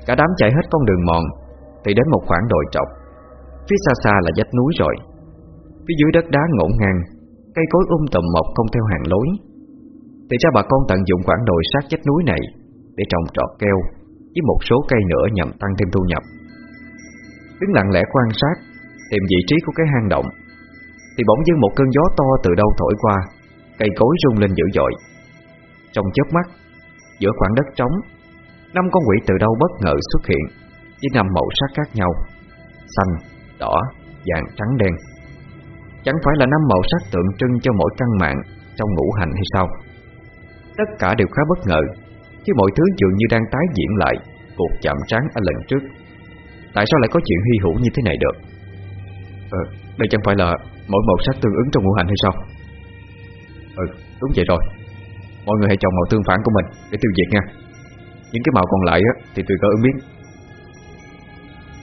Cả đám chạy hết con đường mòn, Thì đến một khoảng đồi trọc. Phía xa xa là vách núi rồi. Phía dưới đất đá ngổn ngang, Cây cối um tùm mọc không theo hàng lối. Thì ra bà con tận dụng khoảng đồi sát vách núi này Để trồng trọt keo Với một số cây nữa nhằm tăng thêm thu nhập. Đứng lặng lẽ quan sát Tìm vị trí của cái hang động. Thì bỗng dưng một cơn gió to từ đâu thổi qua Cây cối rung lên dữ dội. Trong chớp mắt Giữa khoảng đất trống Năm con quỷ từ đâu bất ngờ xuất hiện Với năm màu sắc khác nhau Xanh, đỏ, vàng, trắng, đen. Chẳng phải là năm màu sắc tượng trưng cho mỗi căn mạng Trong ngũ hành hay sao? Tất cả đều khá bất ngờ Chứ mọi thứ dường như đang tái diễn lại Cuộc chạm trán ở lần trước. Tại sao lại có chuyện hy hữu như thế này được? Ờ, đây chẳng phải là Mỗi màu sắc tương ứng trong ngũ hành hay sao? Ừ, đúng vậy rồi. Mọi người hãy chọn màu tương phản của mình Để tiêu diệt nha. Những cái màu còn lại á, thì tùy cơ ứng biến.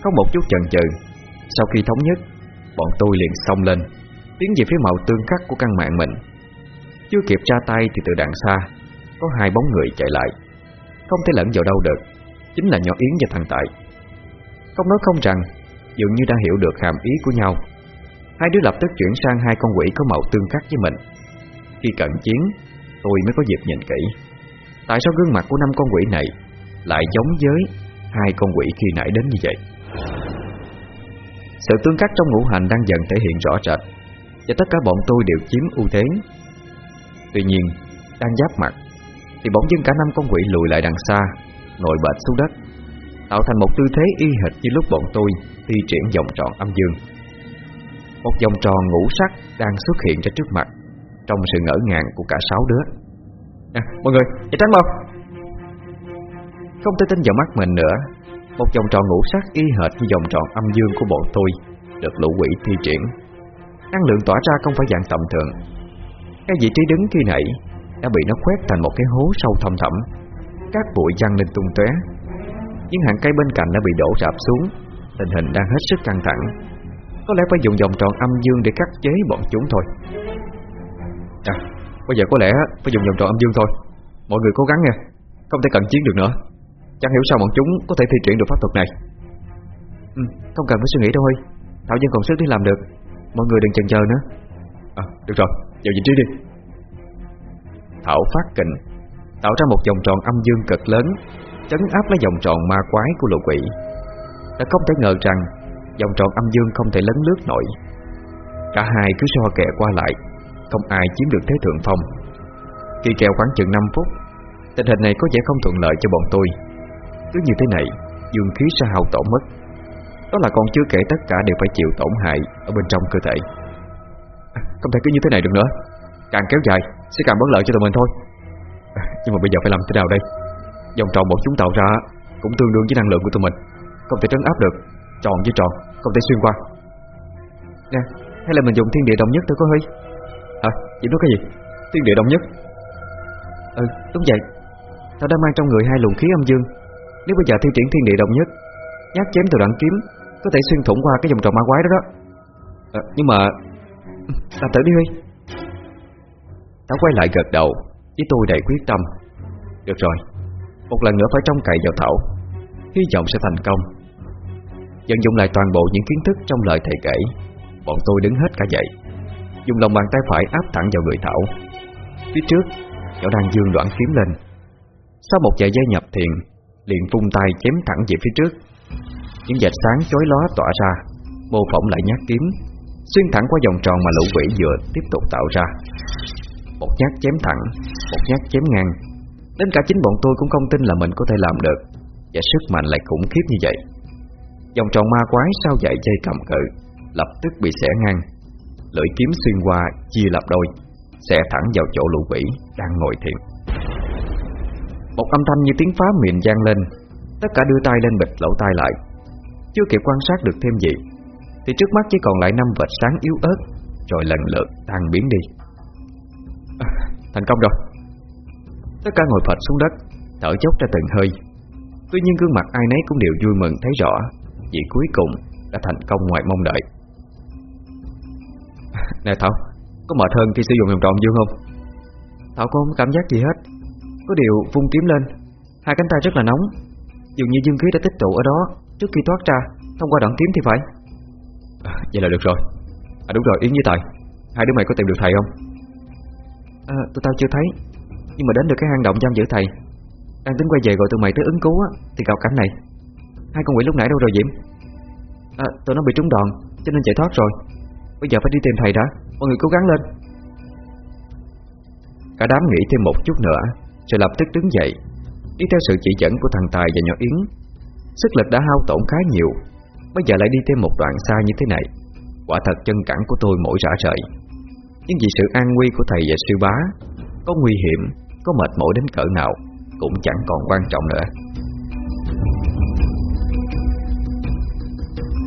Có một chút chần chừ Sau khi thống nhất Bọn tôi liền xông lên Tiến về phía màu tương khắc của căn mạng mình. Chưa kịp ra tay thì từ đằng xa Có hai bóng người chạy lại. Không thể lẫn vào đâu được Chính là nhỏ Yến và thằng Tại Không nói không rằng Dường như đã hiểu được hàm ý của nhau. Hai đứa lập tức chuyển sang hai con quỷ có màu tương khắc với mình. Khi cận chiến, Tôi mới có dịp nhìn kỹ. Tại sao gương mặt của năm con quỷ này Lại giống với hai con quỷ khi nãy đến như vậy? Sự tương khắc trong ngũ hành đang dần thể hiện rõ rệt, Và tất cả bọn tôi đều chiếm ưu thế. Tuy nhiên, Đang giáp mặt, Thì bỗng dưng cả năm con quỷ lùi lại đằng xa, Ngồi bệt xuống đất. Tạo thành một tư thế y hệt như lúc bọn tôi Thi triển vòng tròn âm dương. Một vòng tròn ngũ sắc Đang xuất hiện ra trước mặt, Trong sự ngỡ ngàng của cả sáu đứa. Nè mọi người chạy tránh mau Không thể tin vào mắt mình nữa. Một vòng tròn ngũ sắc y hệt như vòng tròn âm dương của bọn tôi Được lũ quỷ thi triển. Năng lượng tỏa ra không phải dạng tầm thường. Cái vị trí đứng khi nãy Đã bị nó khoét thành một cái hố sâu thâm thẳm. Các bụi văng lên tung tóe. Những hàng cây bên cạnh đã bị đổ rạp xuống. Tình hình đang hết sức căng thẳng. Có lẽ phải dùng vòng tròn âm dương để cắt chế bọn chúng thôi. À Bây giờ có lẽ phải dùng vòng tròn âm dương thôi. Mọi người cố gắng nha. Không thể cận chiến được nữa. Chẳng hiểu sao bọn chúng có thể thi triển được pháp thuật này. Ừ, Không cần phải suy nghĩ đâu Huy. Thảo Dân còn sức để làm được. Mọi người đừng chần chờ nữa. À được rồi. Vào vị trí đi. Thảo phát kình. Tạo ra một vòng tròn âm dương cực lớn. Chấn áp lấy vòng tròn ma quái của lũ quỷ. Đã không thể ngờ rằng Vòng tròn âm dương không thể lấn lướt nổi. Cả hai cứ so kè qua lại Không ai chiếm được thế thượng phong. Khi kèo khoảng chừng 5 phút Tình hình này có vẻ không thuận lợi cho bọn tôi. Cứ như thế này Dương khí sẽ hao tổn mất. Đó là còn chưa kể tất cả đều phải chịu tổn hại Ở bên trong cơ thể. À, Không thể cứ như thế này được nữa. Càng kéo dài sẽ càng bất lợi cho tụi mình thôi. À, Nhưng mà bây giờ phải làm thế nào đây? Dòng tròn bọn chúng tạo ra Cũng tương đương với năng lượng của tụi mình. Không thể trấn áp được Tròn với tròn Không thể xuyên qua. Nè Hay là mình dùng thiên địa đồng nhất thôi có Huy Hả? Chị nói cái gì? Thiên địa đồng nhất. Ừ đúng vậy. Tao đã mang trong người hai luồng khí âm dương. Nếu bây giờ thi triển thiên địa đồng nhất Nhát chém từ đoạn kiếm Có thể xuyên thủng qua cái vòng tròn ma quái đó đó. À, Nhưng mà Làm thử đi Huy. Tao quay lại gật đầu Với tôi đầy quyết tâm. Được rồi. Một lần nữa phải trông cậy vào Thảo. Hy vọng sẽ thành công. Dần dùng lại toàn bộ những kiến thức trong lời thầy kể. Bọn tôi đứng hết cả dậy. Dùng lòng bàn tay phải áp thẳng vào người Thảo. Phía trước Nhỏ đang dương đoạn kiếm lên. Sau một vài giây nhập thiền, Liền vung tay chém thẳng về phía trước. Những vệt sáng chói lóa tỏa ra, Mô phỏng lại nhát kiếm. Xuyên thẳng qua vòng tròn mà lũ quỷ vừa tiếp tục tạo ra. Một nhát chém thẳng, Một nhát chém ngang. Đến cả chính bọn tôi cũng không tin là mình có thể làm được. Và sức mạnh lại khủng khiếp như vậy. Dòng tròn ma quái sao dậy dây cầm cự Lập tức bị xẻ ngang. Lưỡi kiếm xuyên qua chia lập đôi Xẻ thẳng vào chỗ lũ quỷ Đang ngồi thiền. Một âm thanh như tiếng phá miệng gian lên. Tất cả đưa tay lên bịch lỗ tai lại. Chưa kịp quan sát được thêm gì Thì trước mắt chỉ còn lại năm vệt sáng yếu ớt Rồi lần lượt tan biến đi. À, Thành công rồi. Tất cả ngồi phật xuống đất Thở chốc ra từng hơi. Tuy nhiên gương mặt ai nấy cũng đều vui mừng thấy rõ Vì cuối cùng đã thành công ngoài mong đợi. Nè Thảo Có mệt hơn khi sử dụng vòng tròn dương không? Thảo có không cảm giác gì hết Có điều vung kiếm lên Hai cánh tay rất là nóng. Dường như dương khí đã tích tụ ở đó Trước khi thoát ra Thông qua đoạn kiếm thì phải. À, Vậy là được rồi. À đúng rồi Yến với Tài Hai đứa mày có tìm được thầy không? À, Tụi tao chưa thấy. Nhưng mà đến được cái hang động giam giữ thầy, Đang tính quay về gọi tụi mày tới ứng cứu á, Thì gặp cảnh này. Hai con quỷ lúc nãy đâu rồi Diễm À tụi nó bị trúng đòn, Cho nên chạy thoát rồi. Bây giờ phải đi tìm thầy đã, Mọi người cố gắng lên. Cả đám nghĩ thêm một chút nữa, Rồi lập tức đứng dậy, Đi theo sự chỉ dẫn của thằng Tài và nhỏ Yến. Sức lực đã hao tổn khá nhiều, Bây giờ lại đi thêm một đoạn xa như thế này. Quả thật chân cẳng của tôi mỗi rã rời. Nhưng vì sự an nguy của thầy và sư bá Có nguy hiểm có mệt mỏi đến cỡ nào Cũng chẳng còn quan trọng nữa.